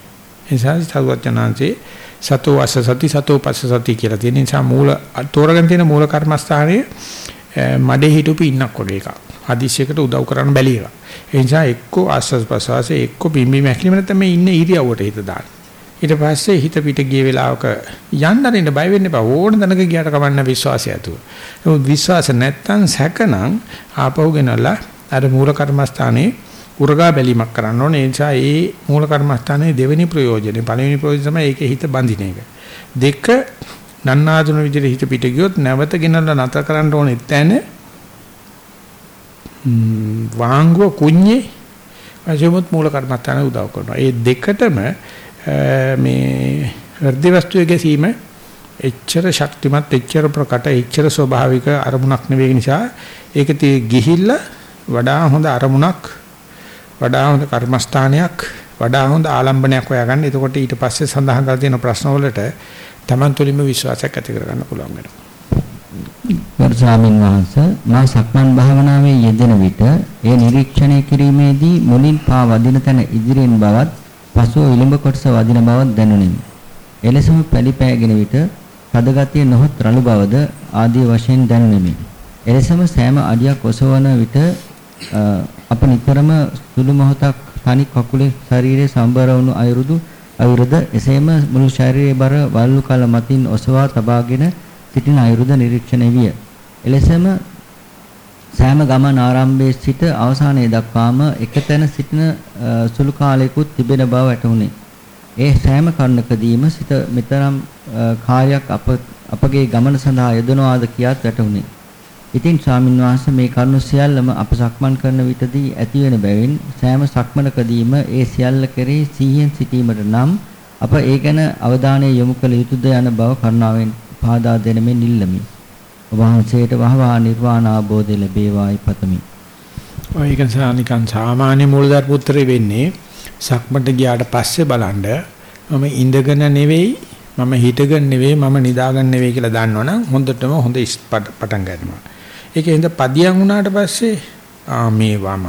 ඒ නිසා සතුවචනාංශේ සතෝ අස සති සතෝ පස්ස සති කියලා තියෙන නිසා මූල තෝරගෙන තියෙන මූල කර්මස්ථානයේ මඩේ හිටුපි ඉන්නක් වගේ එකක්. හදිස්සියකට උදව් කරන්න බැලි එක. ඒ නිසා එක්ක ආස්වාද ප්‍රසවාසයේ එක්ක බිම්බි මැකිලිම නැත්නම් මේ ඉන්න ඉරියව්වට හිත දාන්න. ඊට පස්සේ හිත පිට ගිය වෙලාවක යන්න අරින්න බය වෙන්න එපා. ඕන දනක ගියට කමන්න විශ්වාසය ඇතුව. නමුත් විශ්වාස නැත්තම් සැකනම් ආපහු ගෙනලා අර මූල කර්මස්ථානයේ උරගා බැලීමක් කරන්න ඕනේ. ඒ නිසා ඒ මූල කර්මස්ථානයේ දෙවෙනි ප්‍රයෝජනේ පළවෙනි ප්‍රයෝජන තමයි ඒකේ හිත බඳින එක. දෙක නන්නාදුන විදිහට හිත පිට ගියොත් නැවත ගෙනල්ලා නතර කරන්න ඕනේ නැත්නම් වාංගුව කුඤ්ඤේ වශයෙන්මුත් මූල කර්මස්ථානයේ උදව් කරනවා. ඒ දෙකටම මේ හෘද වස්තුවේ ගැසීම එච්චර ශක්තිමත් එච්චර ප්‍රකට එච්චර ස්වභාවික අරමුණක් නෙවෙයි නිසා ඒක තී ගිහිල්ලා වඩා හොඳ අරමුණක් වඩා හොඳ කර්මස්ථානයක් වඩා හොඳ ආලම්බනයක් හොයාගන්න. එතකොට ඊට පස්සේ සඳහන් කරලා තියෙන ප්‍රශ්න වලට Taman තුලින්ම විශ්වාසයක් ඇති කරගන්න පුළුවන් වෙනවා. ගරු ස්වාමීන් වහන්සේ මා සක්මන් භාවනාවේ යෙදෙන විට ඒ නිරීක්ෂණය කිරීමේදී මුලින් පා වදින තැන ඉදිරියෙන් බවත් පසුව විලම්භ කොටස වදින බවක් දැනුනිමි. එලෙසම පැලිපෑගෙන විට පදගතිය නොහොත් රළු බවද ආදී වශයෙන් දැනුනිමි. එලෙසම සෑම අඩියක් ඔසවන විට අප නිතරම සුළු මොහොතක් තනි කකුලේ ශරීරයේ සම්බර වුණු අයුරුදු අයුරුද එසේම මුළු ශරීරයේ බර වල්ලු කල මතින් ඔසවා තබාගෙන සිටින අයුරුද නිරීක්ෂණය විය. එලෙසම සෑම ගමන් ආරම්භයේ සිට අවසානයේ දක්වාම එකතැන සිටින සුළු කාලයකුත් තිබෙන බව වැටහුණි. ඒ සෑම කරුණකදීම සිට මෙතරම් කාර්යයක් අප අපගේ ගමන සඳහා යොදනවාද කියාත් වැටහුණි. ඉතින් ස්වාමින් වහන්සේ මේ කරුණු සියල්ලම අප සක්මන් කරන විටදී ඇති වෙන බැවින් සෑම සක්මනකදීම ඒ සියල්ල කෙරෙහි සිහියෙන් සිටීමට නම් අප ඒ ගැන අවධානය යොමු කළ යුතුද යන බව කරුණාවෙන් පාදා දෙනමින් ඉල්ලමි. වහන්සේට වහවා නිර්වාණ ආબોධය ලැබේවායි පතමි. ඔය ඒක නිකන් සාමාන්‍ය මූලධර්ම පුත්‍රය වෙන්නේ සක්මට ගියාට පස්සේ බලන්න මම ඉඳගෙන නෙවෙයි මම හිටගෙන නෙවෙයි මම නිදාගෙන නෙවෙයි කියලා දන්නවනම් හොඳටම හොඳ පටන් ගන්නවා. ඒකේ හින්දා පදියම් වුණාට පස්සේ ආ මේ වම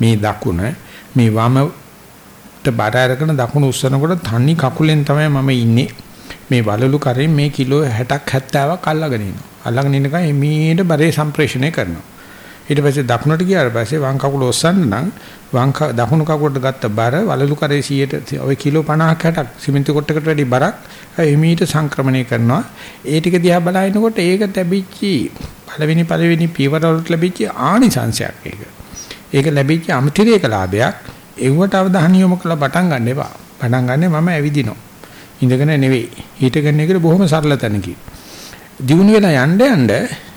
මේ දකුණ මේ වමට බර අරගෙන දකුණ උස්සනකොට තනි කකුලෙන් තමයි මම ඉන්නේ. මේ වලලු කරේ මේ කිලෝ 60ක් 70ක් අල්ලගෙන ඉනවා. අල්ලගෙන ඉන්නකම් එමීට බරේ සම්ප්‍රේෂණය කරනවා. ඊට පස්සේ දකුණට ගියාට පස්සේ වම් කකුල ඔස්සන්න නම් වම් දකුණු කකුලට ගත්ත බර වලලු කරේ 100ට ඔය කිලෝ 50ක් 60ක් සිමෙන්ති කොටකට වැඩි බරක් එමීට සංක්‍රමණය කරනවා. ඒ ටික දිහා බලනකොට ඒක ලැබිච්චි පළවෙනි පළවෙනි පියවර වලට ලැබිච්ච ආනිසංශයක් ඒක. ඒක ලැබිච්ච අමතිරේක ලාභයක්. ඒවට අවධානය යොමු කරලා පටන් ගන්න එපා. පටන් ගන්නේ මම ඇවිදිනවා. ඉඳගෙන නෙවෙයි. හිටගෙන ඉගෙන බොහොම සරල තැනකින්. දිනු වෙලා යන්න යන්න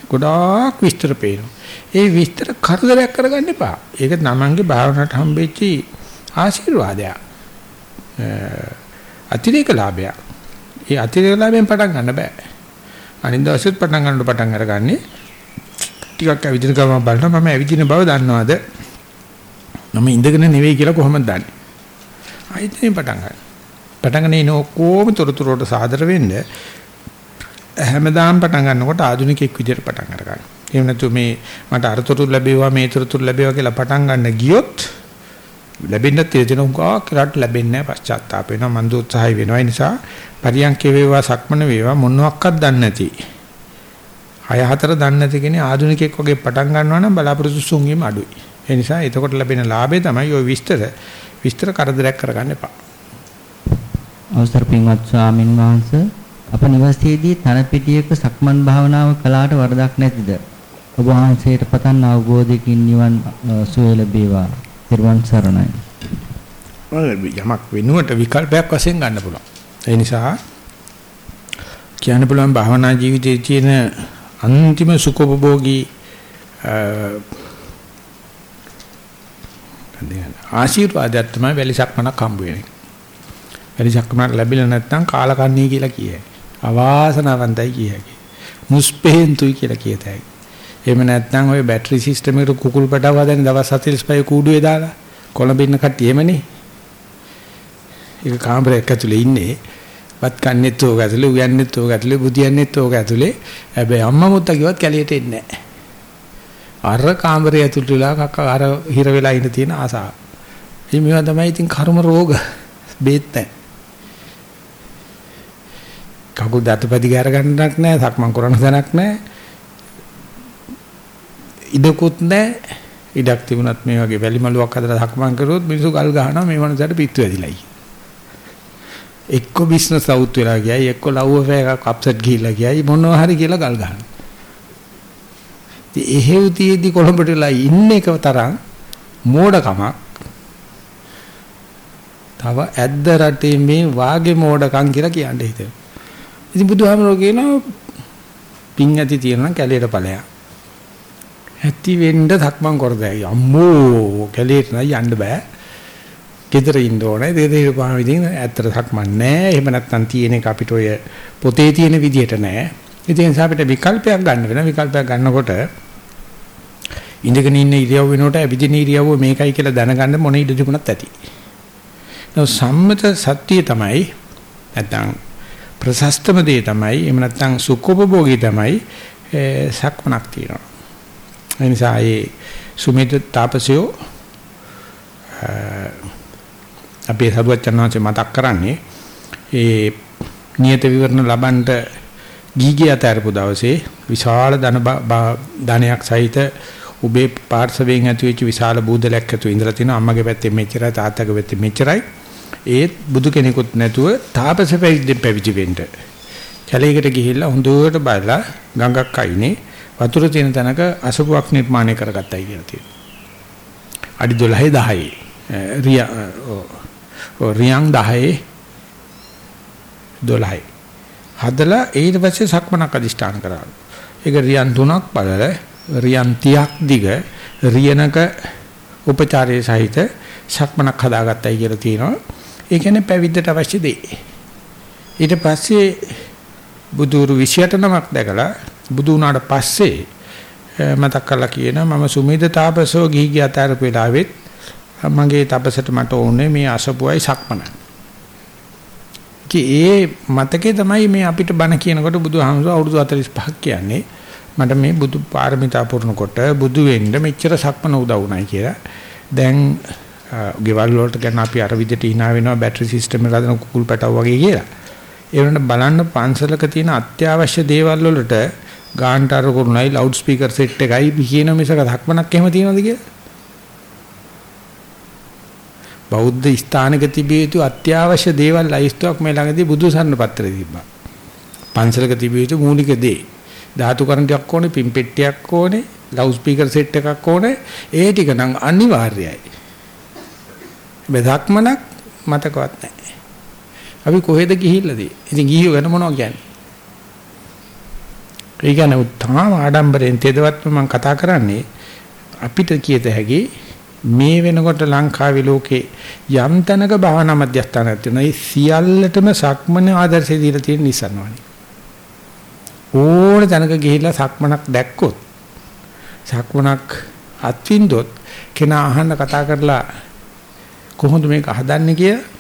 ගොඩාක් විස්තර පේනවා. ඒ විස්තර කරදරයක් කරගන්න එපා. ඒක තමන්ගේ භාවනාවට හම්බෙච්ච ආශිර්වාදයක්. අතිරේක ලාභයක්. ඒ අතිරේක ලාභයෙන් පටන් ගන්න බෑ. අනිත් දවසෙත් පටන් ගන්නකොට පටන් අරගන්නේ ටිකක් ඇවිදින ගමන් බලනවා මම ඇවිදින බව දන්නවද? මම ඉඳගෙන නෙවෙයි කියලා කොහොමද දන්නේ? ආයෙත් පටන් ගන්න. පටන් ගන්න ඉන ඔක්කොම තොරතුරු වලට සාදර වෙන්න හැමදාම පටන් ගන්නකොට ආධුනිකෙක් විදියට පටන් අර ගන්න. එහෙම නැතු මේ මට අරතොරු ලැබේවා මේ තොරතුරු ලැබේවා කියලා පටන් ගන්න ගියොත් ලැබෙන්න තියෙන උගා කරට ලැබෙන්නේ නැහැ පශ්චාත්තාප වෙනවා මන්ද උත්සාහය වෙනවා. ඒ නිසා පරියන්කේ වේවා සක්මන වේවා මොනවත් දන්නේ නැති. හය හතර දන්නේ නැති කෙනේ ආධුනිකෙක් වගේ පටන් ගන්නවා නම් බලාපොරොත්තු සුන්ගීම අඩුයි. ඒ නිසා එතකොට ලැබෙන ලාභය තමයි ওই විස්තර. විස්තර කරදරයක් කරගන්න එපා. අවසර පින්වත් ස්වාමින් වහන්සේ අප නිවසේදී තන පිටියක සක්මන් භාවනාව කළාට වරදක් නැතිද? ඔබ වහන්සේට පතන් අවබෝධයකින් නිවන් සුවය ලැබේවා. ත්‍රිවන් සරණයි. යමක් වෙනුවට විකල්පයක් වශයෙන් ගන්න පුළුවන්. ඒ නිසා කියන්න පුළුවන් භාවනා ජීවිතයේ තියෙන අන්තිම සුඛෝපභෝගී ආශිර්වාදයක් තමයි වැලිසක්මනක් හම්බ වෙන්නේ. වැලිසක්මනක් ලැබිලා නැත්නම් කාලකන්ණී කියලා කියයි. අවාසනාවන්තයි කිය හැකි. මුස්පෙහෙන්තුයි කියලා කියත හැකි. එහෙම නැත්නම් ওই බැටරි සිස්ටම් එකට කුකුල් පැටව හදන දවස් 45 කූඩුවේ දාලා කොළඹ ඉන්න කට්ටිය එමනේ. ඒක කාමරයක් ඇතුලේ ඉන්නේ. වත් කන්නේත් ඕක ඇතුලේ උයන්නේත් ඕක ඇතුලේ බුදියන්නේත් ඕක ඇතුලේ. හැබැයි අම්මා මුත්තා කිව්වත් කැලියට එන්නේ නැහැ. අර කාමරය ඇතුළට වෙලා කක්ක අර හිර වෙලා ඉන්න තියෙන ආසාව. ඉතින් මේවා තමයි ඉතින් කර්ම රෝග බේත් නැහැ. කකුල් දතපදි ගෑර ගන්නක් නැහැ සක්මන් කරන තැනක් නැහැ ඉදකුත් නැහැ ඉඩක් තිබුණත් මේ වගේ වැලි මලුවක් හදලා සක්මන් කරුවොත් මිනිස්සු ගල් ගහනවා මේ වනසට පිට්ටු ඇදිලායි. එක්ක බිස්නස් අවුත් වෙලා ගියයි එක්ක ලව් අෆෙයාර් එකක් අප්සෙට් ගිහිල්ලා ගියයි මොනවා හරි කියලා ගල් ගහනවා. ඉතින් එහෙව් තියේදී කොළඹට වෙලා ඉන්න එක තරම් මෝඩකමක් තව ඇද්ද රටේ මේ වාගේ මෝඩකම් කියලා කියන්න හිතෙනවා. ඉතින් බුදුහාමරෝ කියනවා පිං ඇති තියෙනවා කැලේට ඵලයක්. ඇති වෙන්න ධක්මං කරදයි. අම්මෝ කැලේට නයි යන්න බෑ. ගෙදර ඉන්න ඕනේ. ගෙදර පාන විදිහින් ඇත්තට ධක්මං නෑ. එහෙම නැත්නම් තියෙන එක අපිට ඔය පොතේ තියෙන විදිහට නෑ. ඉතින් අපිට විකල්පයක් ගන්න වෙන විකල්පයක් ගන්නකොට ඉඳගෙන ඉන්න ඉරියව් වෙනකොට අවිදින ඉරියව්ව මේකයි කියලා දැනගන්න මොන ඉඩ තිබුණත් ඇති. නෝ සම්මත සත්‍යය තමයි නැත්නම් ප්‍රශස්තම දේ තමයි එහෙම නැත්නම් සුඛෝපභෝගී තමයි සක්මනක් තියෙනවා. ඒ නිසා ඒ සුමේද තාපසයෝ අපේ සරුවචනාංශේ මතක් කරන්නේ ඒ නියත විවරණ ලබන්නට ගීගිය අතරපු දවසේ විශාල ධන ධනයක් සහිත උබේ පාර්ශවයෙන් ඇති වෙච්ච විශාල බූදලයක් ඇතුව ඉඳලා තිනවා අම්මගේ පැත්තේ මෙච්චරයි තාත්තගේ පැත්තේ මෙච්චරයි ඒත් බුදු කෙනෙකුත් නැතුව තාපස පැවිදි පැවිදි වෙන්න කැලේකට ගිහිල්ලා හොඳට බලලා ගඟක් අයිනේ වතුර තියෙන තැනක අසපුවක් නිර්මාණය කරගත්තයි කියලා තියෙනවා. අඩි 12 10 රියා රියන් 10 12 හදලා ඊට පස්සේ සක්මනක් අදිෂ්ඨාන කරා. ඒක රියන් තුනක් බලලා රියන් 30ක් දිග රියනක උපචාරයේ සහිත සක්මනක් හදාගත්තයි කියලා තියෙනවා. ඒ කියන්නේ පැවිද්දට අවශ්‍ය දේ. ඊට පස්සේ බුදුරු 28 නමක් දැකලා බුදු වුණාට පස්සේ මතක් කරලා කියනවා මම සුමේද තාපසෝ ගිහි ගිය අතරපු වෙලාවෙත් මගේ තපසට මට ඕනේ මේ අසපුවයි සක්මන. ඒ මතකේ තමයි මේ අපිට බණ කියනකොට බුදුහාමුදුරුවෝ අවුරුදු 45ක් කියන්නේ මට මේ බුදු පාරමිතා පුරනකොට බුදු වෙන්න මෙච්චර සක්මන උදව් වුණයි කියලා. දැන් ගෙවල් වලට ගැන අපි අර විදිහට hina වෙනවා බැටරි සිස්ටම් එක හදන කුකුල් පැටව වගේ කියලා. ඒ වෙනට බලන්න පන්සලක තියෙන අත්‍යවශ්‍ය දේවල් වලට ගාන්ටාර කරුණයි ලවුඩ් ස්පීකර් සෙට් එකයි කියන මිසක ධක්මනක් එහෙම තියනවද කියලා? බෞද්ධ ස්ථානක තිබිය යුතු අත්‍යවශ්‍ය දේවල් ලයිස්තුවක් මේ ළඟදී බුදු සරණ පත්‍රයේ තිබ්බා. පන්සලක තිබිය යුතු මූලික දේ. ධාතු කරන්ටයක් ඕනේ, පින් පෙට්ටියක් ඕනේ, ලවුඩ් ස්පීකර් සෙට් එකක් ඕනේ. ඒ ටික නම් අනිවාර්යයි. බෙදක්මනක් මතකවත් නැහැ. අපි කොහෙද ගිහිල්ලාද? ඉතින් ගිහියෝ වෙන මොනවා කියන්නේ? ඒ කියන්නේ උත්තාම ආඩම්බරෙන් තෙදවත්ව මම කතා කරන්නේ අපිට කියත හැකි මේ වෙනකොට ලංකාවේ ලෝකේ යම් තැනක භාවනා මධ්‍යස්ථානයක් තියෙනවා. ඒ සියල්ලටම සක්මන ආදර්ශය දීලා තියෙන නිසන්වනේ. ඕන තැනක ගිහිල්ලා සක්මනක් දැක්කොත් සක්මනක් අත්විඳොත් කෙනා අහන්න කතා කරලා කොහොමද මේක හදන්නේ කියලා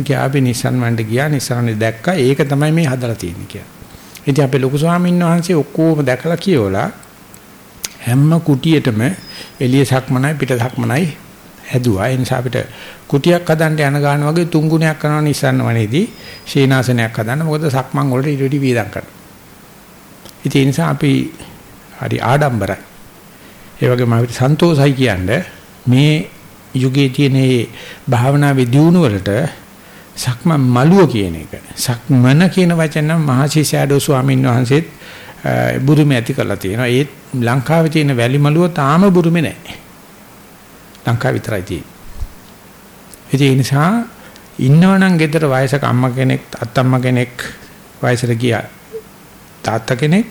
කියා අපි Nissan වන්ට ගියා Nissan දැක්කා ඒක තමයි මේ හදලා තියෙන්නේ කියලා. ඉතින් අපේ ලොකු ස්වාමීන් වහන්සේ ඔක්කොම දැකලා කියවලා හැම කුටියටම එළිය සක්මනයි පිට සක්මනයි හැදුවා. ඒ නිසා අපිට කුටියක් හදන්න යන ගාන වගේ තුන් ගුණයක් කරනවා Nissan වනේදී ශීනාසනයක් හදන්න. මොකද සක්මන් වලට ඊට වඩා වේදම් කරනවා. ඉතින් ඒ නිසා අපි හරි ආඩම්බරයි. ඒ වගේම අපිට සන්තෝෂයි කියන්නේ මේ යුගයේ තියෙන මේ භාවනාවේ දියුණු වලට සක්ම මලුව කියන එක. සක්මන කියන වචන නම් මහසි සෑඩෝ ස්වාමීන් වහන්සේත් බුරුමේ ඇති කරලා තියෙනවා. ඒත් ලංකාවේ තියෙන වැලි මලුව තාම බුරුමේ නැහැ. ලංකාව විතරයි තියෙන්නේ. ඒ නිසා ඉන්නවනම් ගෙදර වයසක අම්මා කෙනෙක් අත්තම්මා කෙනෙක් වයසට ගියා තාත්තා කෙනෙක්.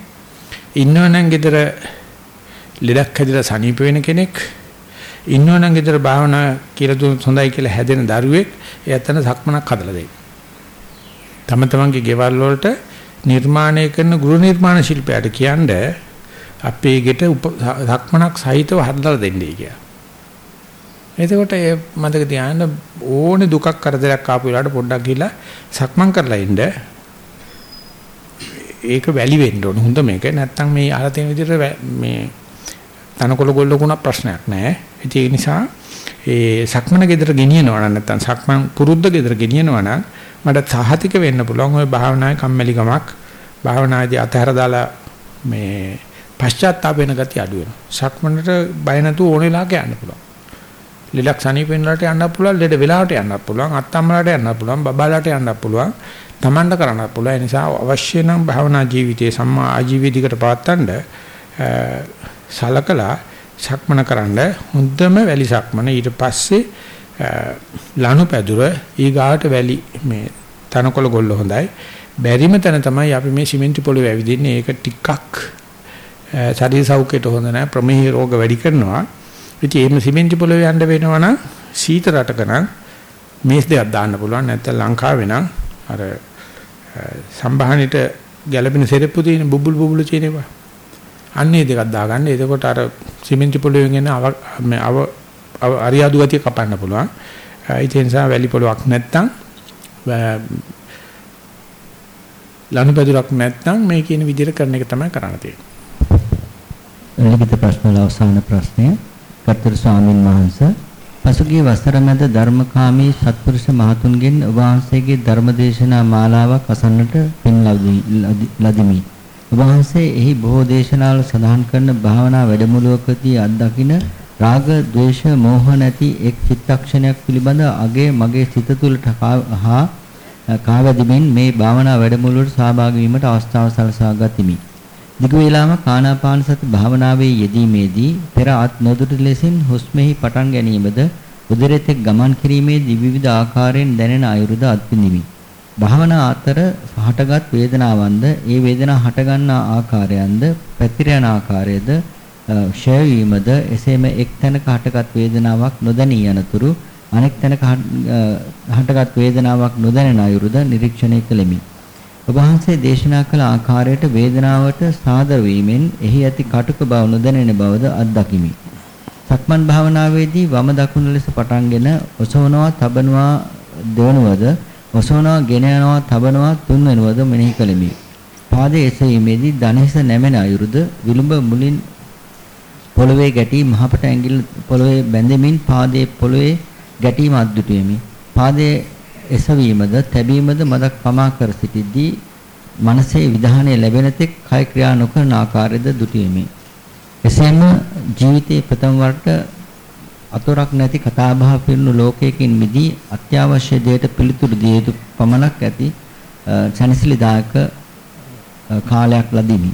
ඉන්නවනම් ගෙදර ලෙඩක් හැදිලා සනීප වෙන කෙනෙක්. ඉන්නවනම් ගෙදර භාවනා කියලා දුන්නොත් හොඳයි කියලා හැදෙන දරුවෙක් එයාටන සක්මනක් හදලා දෙන්න. තම තමන්ගේ ගෙවල් වලට නිර්මාණය කරන ගෘහ නිර්මාණ ශිල්පයට කියන්නේ අපේ ගෙට සක්මනක් සහිතව හදලා දෙන්නේ කියලා. එතකොට ඒ මතක තියාගන්න ඕනේ දුකක් කරදරයක් ආපු වෙලාවට පොඩ්ඩක් ගිහලා සක්මන් කරලා ඉන්න ඒක වැලි වෙන්න ඕන හොඳ මේක නැත්තම් මේ අර තියෙන විදිහට මේ තනකොළ ගොල්ලකුණක් ප්‍රශ්නයක් නැහැ. ඒ නිසා ඒ සක්මන ගෙදර ගෙනියනවා නම් නැත්නම් සක්මන් පුරුද්ද ගෙදර ගෙනියනවා නම් මට සහතික වෙන්න පුළුවන් ওই භාවනාවේ කම්මැලිකමක් භාවනාදී අතහැර දාලා මේ පශ්චාත්තාප වෙන ගතිය අඩු වෙනවා. සක්මනට බය නැතුව ඕන වෙලාවක යන්න පුළුවන්. ලෙඩක් සනීපෙන් වලට යන්න පුළුවන්, ලෙඩ වෙලාවට යන්න පුළුවන්, අත්තම්මලාට යන්න පුළුවන්, බබාලාට යන්න පුළුවන්, Tamanට කරන්න පුළුවන්. ඒ නිසා අවශ්‍ය නම් භවනා ජීවිතයේ සම්මා ආජීවී දිකට පවත්තන්න සලකලා සක්මන කරන්න හොඳම වැලි සක්මන. ඊට පස්සේ ලනුපැදුර ඊගාට වැලි මේ තනකොළ ගොල්ල හොඳයි. බැරිම තැන තමයි අපි මේ සිමෙන්ති පොළවේ ඇවිදින්නේ. ඒක ටිකක් ශරීර සෞඛ්‍යයට හොඳ නැහැ ප්‍රමේහ රෝග වැඩි කරනවා. ඉතින් එහෙම සිමෙන්ති පොළවේ යන්න වෙනවා නම් සීත රටක නම් මේස් දෙකක් දාන්න පුළුවන්. නැත්නම් ලංකාවේ නම් අර සම්භාහණිට ගැළපෙන සෙරප්පු තියෙන බුබුල් බුබුල් තියෙන ඒවා. අන්නේ දෙකක් දාගන්න. එතකොට අර සිමෙන්ති පොළවෙන් එන අව අව අරියාදු ගතිය කපන්න පුළුවන්. ඒ නිසා වැලි පොළවක් නැත්තම් ලනුපැදුරක් නැත්නම් මේ කියන විදිහට කරන එක තමයි කරන්න තියෙන්නේ. ලිඛිත ප්‍රශ්න වල අවසාන ප්‍රශ්නය කර්තෘ ස්වාමින් වහන්සේ පසුගිය වසර මැද ධර්මකාමී සත්පුරුෂ මහතුන්ගෙන් වහන්සේගේ ධර්මදේශනා මාලාවක් අසන්නට පින් ලදිමි. වහන්සේ එහි බොහෝ දේශනාවල සඳහන් කරන භාවනා වැඩමුළුවකදී අත්දකින රාග, ద్వේෂ, මෝහ නැති එක් චිත්තක්ෂණයක් පිළිබඳ අගේ මගේ සිත තුළට හා කාවැදිමින් මේ භාවනා වැඩමුළුවට සහභාගී වීමට අවස්ථාව සලසා ගතිමි. දිග වේලාම කානාපාන සති භාවනාවේ යෙදීමේදී පෙර ආත් නොදුටු ලෙසින් හුස්මෙහි පටන් ගැනීමද උදරෙතෙක් ගමන් කිරීමේදී විවිධ ආකාරයෙන් දැනෙන අයුරුද අත්විඳිමි. භාවනා අතර හටගත් වේදනාවන්ද ඒ වේදනා හටගන්නා ආකාරයන්ද පැතිර යන ආකාරයද ක්ෂය වීමද එසේම එක් තැනක හටගත් වේදනාවක් නොදැනී යනතුරු අනෙක් තැනක හටගත් වේදනාවක් නොදැනෙන අයුරුද නිරීක්ෂණය කළෙමි. ඔබ වහන්සේ දේශනා කළ ආකාරයට වේදනාවට සාදර වීමෙන් එහි ඇති කටුක බව නොදැනෙන බවද අත්දකිමි. සක්මන් භාවනාවේදී වම දකුණ ලෙස පටන්ගෙන ඔසවනවා, තබනවා, දවනවද, ඔසවනවා, ගෙන යනවා, තබනවා, තුන්වෙනුවද මෙනෙහි කළෙමි. පාදයේ එසවීමේදී දණහිස නැමෙන අයුරුද විලුඹ මුලින් පොළවේ ගැටී මහපට ඇඟිල්ල පොළවේ බැඳෙමින් පාදයේ පොළවේ ගැටීම අද්දුටුවෙමි. පාදයේ එසවීමද තැබීමද මදක් පමා කර සිටිද්දී මනසේ විධානය ලැබෙන තෙක් කය ක්‍රියා නොකරන ආකාරයද දුටුවෙමි. එසේම ජීවිතයේ ප්‍රථම වරට අතොරක් නැති කතාබහ පිරුණු ලෝකයකින් මිදී අත්‍යවශ්‍ය දෙයට පිළිතුරු දිය යුතු පමණක් ඇති සැනසිලිදායක කාලයක් ලදිමි.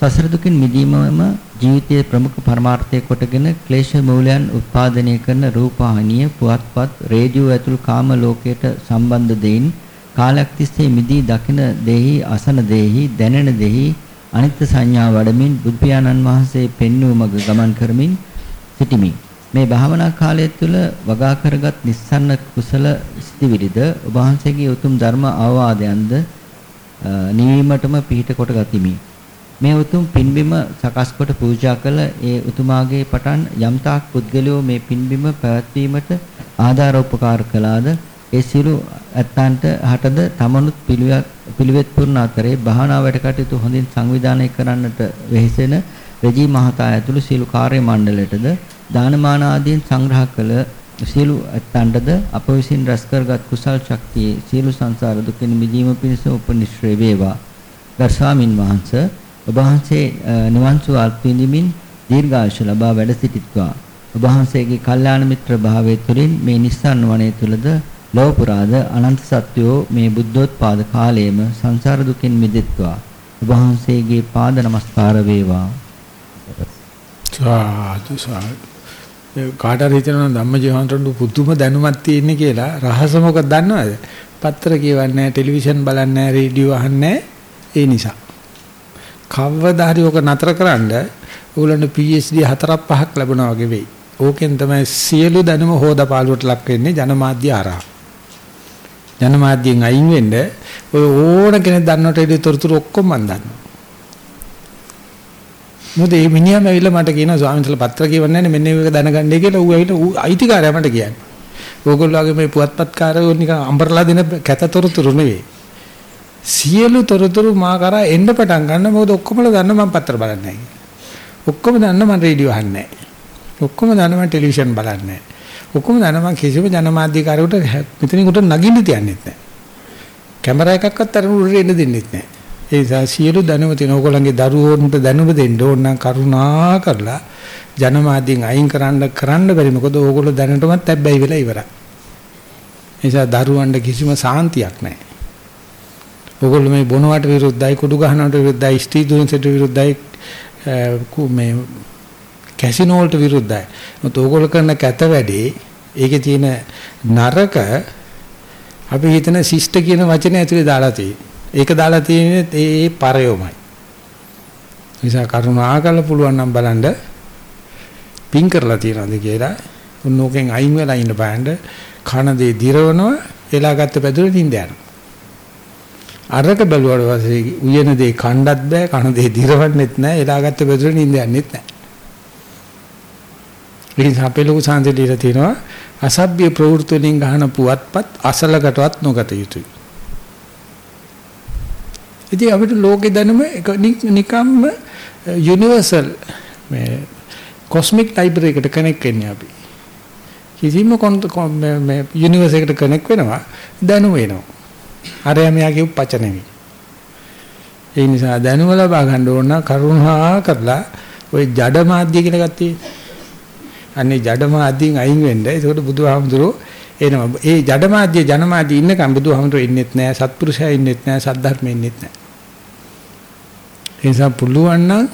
සසර දුකින් මිදීමම ජීවිතයේ ප්‍රමුඛ පරමාර්ථය කොටගෙන ක්ලේශ මූලයන් උත්පාදනය කරන රූපහානිය පුවත්පත් රේඩියෝ ඇතුළු කාම ලෝකයට සම්බන්ධ දෙයින් කාලයක් තිස්සේ මිදී දකින දෙහි අසන දෙහි දැනෙන දෙහි අනිත්‍ය සංඥා වඩමින් බුදු පියාණන් වහන්සේ පෙන්වූ මඟ ගමන් කරමින් සිටිමි. මේ භාවනා කාලය තුළ වගා කරගත් නිස්සන්න කුසල ස්තිවිරිද ඔබ වහන්සේගේ උතුම් ධර්ම අවවාදයන්ද නිවීමටම පිහිට කොට ගතිමි. මේ උතුම් පින්බිම සකස් කොට පූජා කළ ඒ උතුමාගේ පටන් යම්තාක් පුද්ගලයෝ මේ පින්බිම පැවැත්වීමට ආධාර උපකාර කළාද ඒ සියලු ඇත්තන්ට හටද තමනුත් පිළිවෙත් පුරන අතරේ භාවනා වැඩ කටයුතු හොඳින් සංවිධානය කරන්නට වෙහෙසෙන රජී මහතා ඇතුළු සියලු කාර්ය මණ්ඩලයටද දානමාන ආදීන් සංග්‍රහ කළ සියලු ඇත්තන්ටද අප විසින් රැස් කරගත් කුසල් ශක්තියේ සියලු සංසාර දුකින් මිදීම පිණිස උපනිශ්‍රේ වේවා. ගර්ස්වාමින් වහන්සේ ඔබ වහන්සේ නිවන් සුව අත්විඳිමින් දීර්ඝායුෂ ලබා වැඩ සිටිත්වා. ඔබ වහන්සේගේ කල්යාණ මිත්‍ර භාවයේ තුලින් මේ නිස්සාරණ වනයේ තුලද ලෝක පුරාද අනන්ත සත්‍යෝ මේ බුද්ධෝත්පාද කාලයේම සංසාර දුකින් මිදෙත්වා. ඔබ වහන්සේගේ පාද නමස්කාර වේවා. සාදු සාදු. කාටද හිතනවා ධම්මජීවන්තරුන්ට පුදුම දැනුමක් තියෙන්නේ කියලා රහස මොකක්ද දන්නවද? පත්‍ර කියවන්නේ නැහැ, ටෙලිවිෂන් බලන්නේ නැහැ, රේඩියෝ අහන්නේ ඒ නිසා. කවදා හරි ඔක නතරකරනද ඕගොල්ලන්ට PhD හතරක් පහක් ලැබුණා වගේ වෙයි. ඕකෙන් තමයි සියලු දැනුම හොදපාලුවට ලක් වෙන්නේ ජනමාධ්‍ය ආරා. ජනමාධ්‍යෙන් අයින් වෙන්න ඔය ඕන කෙනෙක් දන්නට ඉතින් තොරතුරු ඔක්කොම මම දන්නවා. මොකද මේ මිනිහාම ඇවිල්ලා මට කියනවා ස්වාමීන් වහන්සේලා පත්‍ර කියවන්නේ නැහැ මෙන්න මේක දැනගන්නයි කියලා ඌ ඇවිල්ලා ඌ අයිතිකාරයා මට කියන්නේ. ඕගොල්ලෝගේ මේ පුවත්පත්කාරයෝ නිකන් අම්බරලා දෙන කැතතොරතුරු නෙවෙයි. සියලු තොරතුරු මා කරා එන්න පටන් ගන්න මොකද ඔක්කොමලා දන්න මම පත්‍ර බලන්නේ නැහැ. ඔක්කොම දන්න මම රේඩියෝ අහන්නේ නැහැ. ඔක්කොම දන්න මම ටෙලිවිෂන් බලන්නේ නැහැ. ඔක්කොම දන්න මම කිසිම ජනමාධ්‍යකාරයෙකුට මෙතනින් උට නගින්න තියන්නෙත් නැහැ. කැමරා එකක්වත් අර උඩට එන්න දෙන්නෙත් නැහැ. ඒ නිසා සියලු දැනුම තියෙන ඕගොල්ලන්ගේ දරුවෝන්ට දැනුම දෙන්න ඕන නම් කරුණා කරලා ජනමාධ්‍යෙන් අයින් කරන්න කරන්න බැරි මොකද ඕගොල්ලෝ දැනටමත් හැබැයි වෙලා ඉවරයි. ඒ නිසා දරුවන්ට කිසිම සාන්තියක් නැහැ. ඕගොල්ලෝ මේ බොනවට විරුද්ධයි, කුඩු ගහනවට විරුද්ධයි, ස්ත්‍රී දුරන්සට විරුද්ධයි මේ කැසිනෝ වලට විරුද්ධයි. මොකද ඕගොල්ලෝ කරන කැත වැඩේ ඒකේ තියෙන නරක අපි හිතන ශිෂ්ට කියන වචනේ ඇතුලේ දාලා තියෙන්නේ. ඒක දාලා තියෙන්නේ ඒ පරයොමයි. නිසා කරුණාකරලා පුළුවන් නම් බලන්න පින් කරලා තියනවාද කියලා උන්නෝකෙන් අයින් වෙලා ඉන්න බෑන්ඩ කන දේ දිරවනවා එලාගත්ත පැදුරේ නිින්ද යනවා. අරක බැලුවාට පස්සේ උයන දේ කණ්ඩත් බෑ කන දේ දිරවන්නෙත් නෑ එලාගත්ත පැදුරේ නිින්ද යන්නෙත් නෑ. ඉතින් අපේ ලොකු සාන්තිලිර තියෙනවා අසභ්‍ය ප්‍රවෘත්ති වලින් ගහන පුවත්පත් අසලකටවත් නොගත යුතුයි. ඉතින් අපිට ලෝකේ දැනුම නිකම්ම යුනිවර්සල් මේ කොස්මික් ලයිබ්‍රරි එකට කනෙක්ට් වෙන්නේ අපි. කිසිම මේ යුනිවර්ස් එකට කනෙක්ට් වෙනවා දැනුම එනවා. අර යමයාගේ උපච නෙවෙයි. ඒ නිසා දැනුම ලබා ගන්න ඕන කරුණා කරලා ওই ජඩ මාධ්‍ය කියලා ගත්තේ. අන්නේ ජඩ මාධ්‍යෙන් අයින් වෙන්න. ඒකට බුදුහාමුදුරෝ එනවා. ඒ ජඩ මාධ්‍ය ජනමාධ්‍ය ඉන්නකම් බුදුහාමුදුරෝ ඉන්නෙත් නෑ, සත්පුරුෂයා ඉන්නෙත් නෑ, සද්ධර්මෙ ඉන්නෙත් නෑ. ඒ නිසා පුළුවන් නම්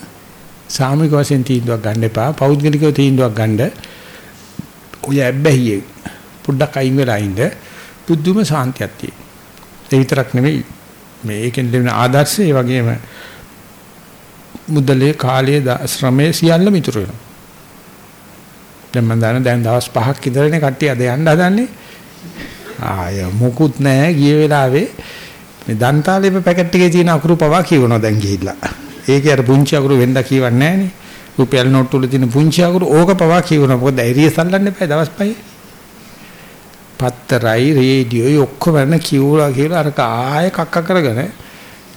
සාමික වශයෙන් තීන්දුවක් ගන්න එපා. පෞද්ගලිකව තීන්දුවක් ගන්න. ඔය ඇබ්බැහියේ පොඩ්ඩක් අයින් වෙලා ඉන්න පුදුම සාන්තියක් තියෙනවා. ඒ විතරක් නෙවෙයි මේ ඒකෙන් ලැබෙන ආදර්ශය ඒ වගේම මුදලේ කාලයේ ශ්‍රමයේ සියල්ල මිතුරු වෙනවා. දැන් මම දන්න දැන් දවස් 5ක් ඉඳලානේ කට්ටිය අද යන්න හදන්නේ. ආය මොකුත් නැහැ ගිය වෙලාවේ මේ දන්තාලේ පැකට් එකේ තියෙන අකුරු පවා කියවනවා දැන් ගිහිල්ලා. ඒකේ අර පුංචි අකුරු වෙන්ද කියවන්නේ නැහනේ. රුපියල් නෝට්ටු වල තියෙන පුංචි අකුරු ඕක පවා කියවනවා. මොකද ඇරිය සල්ලන්න එපා දවස් පහේ. පත්තරයි රේඩියෝයි ඔක්කොම වෙන කිව්ලා කියලා අර ආය කක්ක කරගෙන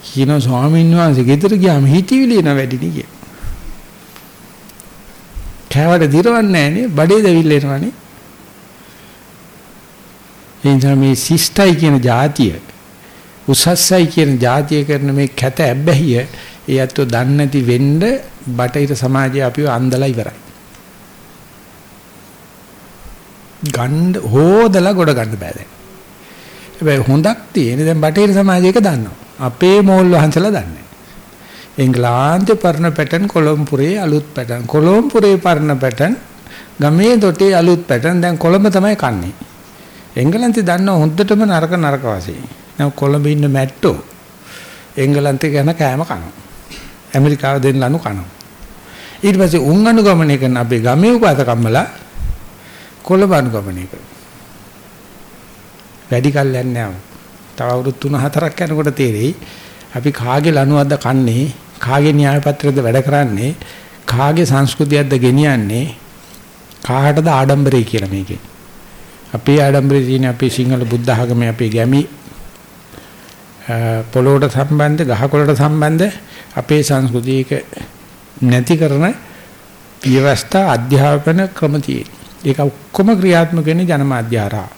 කියන ස්වාමීන් වහන්සේ ගෙදර ගියාම හිතවිලි එන වැඩි නේ කිය. කෑවට දිරවන්නේ නැහනේ බඩේ දෙවිල්ල එනවනේ. එනිසා මේ සිස්ටයි කියන જાතිය උසස්සයි කියන જાතිය කරන මේ කැත ඇබ්බැහිය ඒ අතෝ දන්නේ නැති වෙන්න බටහිර සමාජය අපිව අන්දලා ඉවරයි. ගන්න හොදලා ගොඩ ගන්න බෑ දැන්. හැබැයි හොඳක් තියෙන දැන් බටහිර සමාජයක දන්නවා. අපේ මෝල් වහන්සලා දන්නේ. එංගලන්තේ පරණ පැටර්න් කොළඹපුරේ අලුත් පැටර්න් කොළඹපුරේ පරණ පැටර්න් ගමේ දොටේ අලුත් පැටර්න් දැන් කොළඹ තමයි කන්නේ. එංගලන්තේ දන්නව හොද්දටම නරක නරක වශයෙන්. නැව කොළඹ ඉන්න මැට්ටෝ එංගලන්තේ යන කෑම කනවා. ඇමරිකාව දෙන්න ලනු කනවා. ඊට පස්සේ උන් අනුගමනය කරන අපේ ගමේ උපාත කම්මලා කොළඹ අනුගමනය කරනවා. වැඩි කල් යන්නේ නැහැ. තව අවුරුදු 3-4ක් යනකොට තේරෙයි අපි කාගේ ලනුවක්ද කන්නේ කාගේ න්‍යාය පත්‍රයද වැඩ කරන්නේ කාගේ සංස්කෘතියක්ද ගෙනියන්නේ කාටද ආඩම්බරේ කියලා මේකේ. අපේ ආඩම්බරේ තියෙන අපේ සිංහල බුද්ධ ආගමේ අපේ ගැමි පොළොවට සම්බන්ධ ගහකොළට සම්බන්ධ අපේ සංස්කෘතියක නැති කරන ව්‍යවස්ථා අධ්‍යාපන ක්‍රම ඒක ඔක්කොම ක්‍රියාත්මක වෙන්නේ ජනමාධ්‍ය හරහා.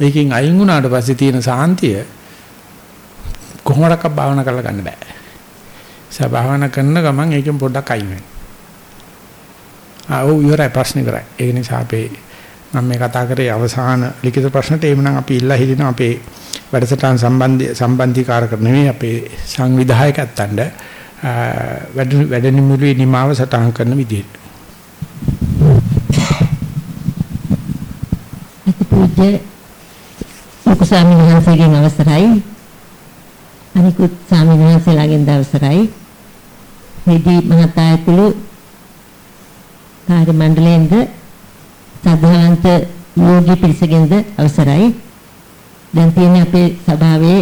ඒකෙන් අයින් වුණාට පස්සේ තියෙන සාන්තිය කොහොමඩක්ක භාවනා කරලා ගන්න බෑ. ඒ භාවනා කරන ගමන් ඒකෙන් පොඩ්ඩක් අයින් වෙන්න. ආ ඔව් ඉවරයි ප්‍රශ්න ඉවරයි. ඒ නිසා අපේ මම මේ කතා කරේ අවසාන ලිඛිත ප්‍රශ්නට එhmenan අපි ඉල්ලා හිටිනවා අපේ වැඩසටහන් සම්බන්ධ සම්බන්ධීකාරක නෙමෙයි අපේ සංවිධායකයන්ට වැඩ වැඩනිමුලේ නිමාව සටහන් කරන විදිහට. පූජ්‍ය ලොකු ස්වාමීන් වහන්සේගෙන් අවසරයි අනිකුත් ස්වාමීන් වහන්සේලාගෙන් අවසරයි මෙදී මහතා ඇතුළු කාර්ය මණ්ඩලයෙන්ද සද්ධාන්ත යෝගී පිරිසගෙන්ද අවසරයි දැන් තියෙන අපේ සභාවේ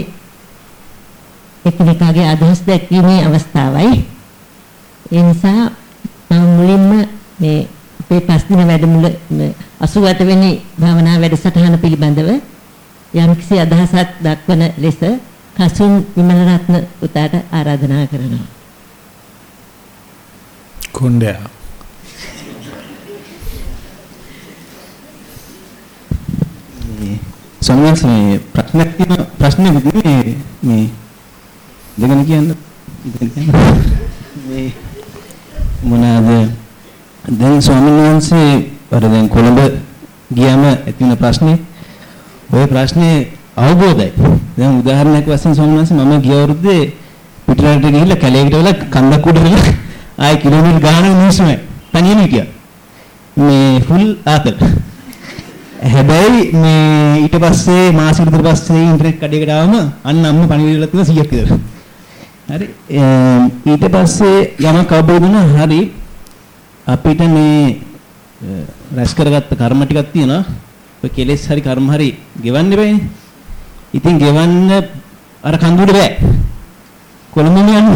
එකිනෙකාගේ අදහස් දැක්වීමේ අවස්ථාවයි ඒ නිසා මම මුලින්ම මේ අපේ පස් දින වැඩමුළ 87 වෙනි භාවනා වැඩසටහන පිළිබඳව යම්කිසි අදහසක් දක්වන ලෙස කසුන් විමලරත්න පුතාට ආරාධනා කරනවා. කොණ්ඩය. සමහරවිට මේ ප්‍රශ්නයක් තියෙන ප්‍රශ්නේ මේ මේ ඉඳගෙන කියන්න ඉඳගෙන කියන්න මේ මොනවාද දැන් ස්වාමීන් වහන්සේ අර දැන් කොළඹ ගියාම ඇති වෙන ප්‍රශ්නේ ওই ප්‍රශ්නේ අවබෝධයි. දැන් උදාහරණයක් වශයෙන් ස්වාමීන් වහන්සේ මම ගිය අවුරුද්දේ පිටරටට ගිහිල්ලා කැලේකට වෙලා කන්දක් උඩ වෙලා ආයි කිලෝමීටර් ගානක් මිනිස්සුමයි තනියම හිටියා. මේ ෆුල් ආතල්. හැබැයි මේ ඊට පස්සේ මාස විතර පස්සේ ඉන්ටර්නෙට් කඩේකට ආවම අන්න අම්ම පණිවිඩයක් තියෙන 100ක් විතර. හරි ඊට පස්සේ යමක් අවබෝධ වුණා හරි අපිට මේ රැස් කරගත්ත කර්ම ටිකක් තියෙනවා. ඔය කෙලෙස් හරි කර්ම හරි ගෙවන්න බෑනේ. ඉතින් ගෙවන්න අර කඳුඩ බෑ. කොළඹම යන්න.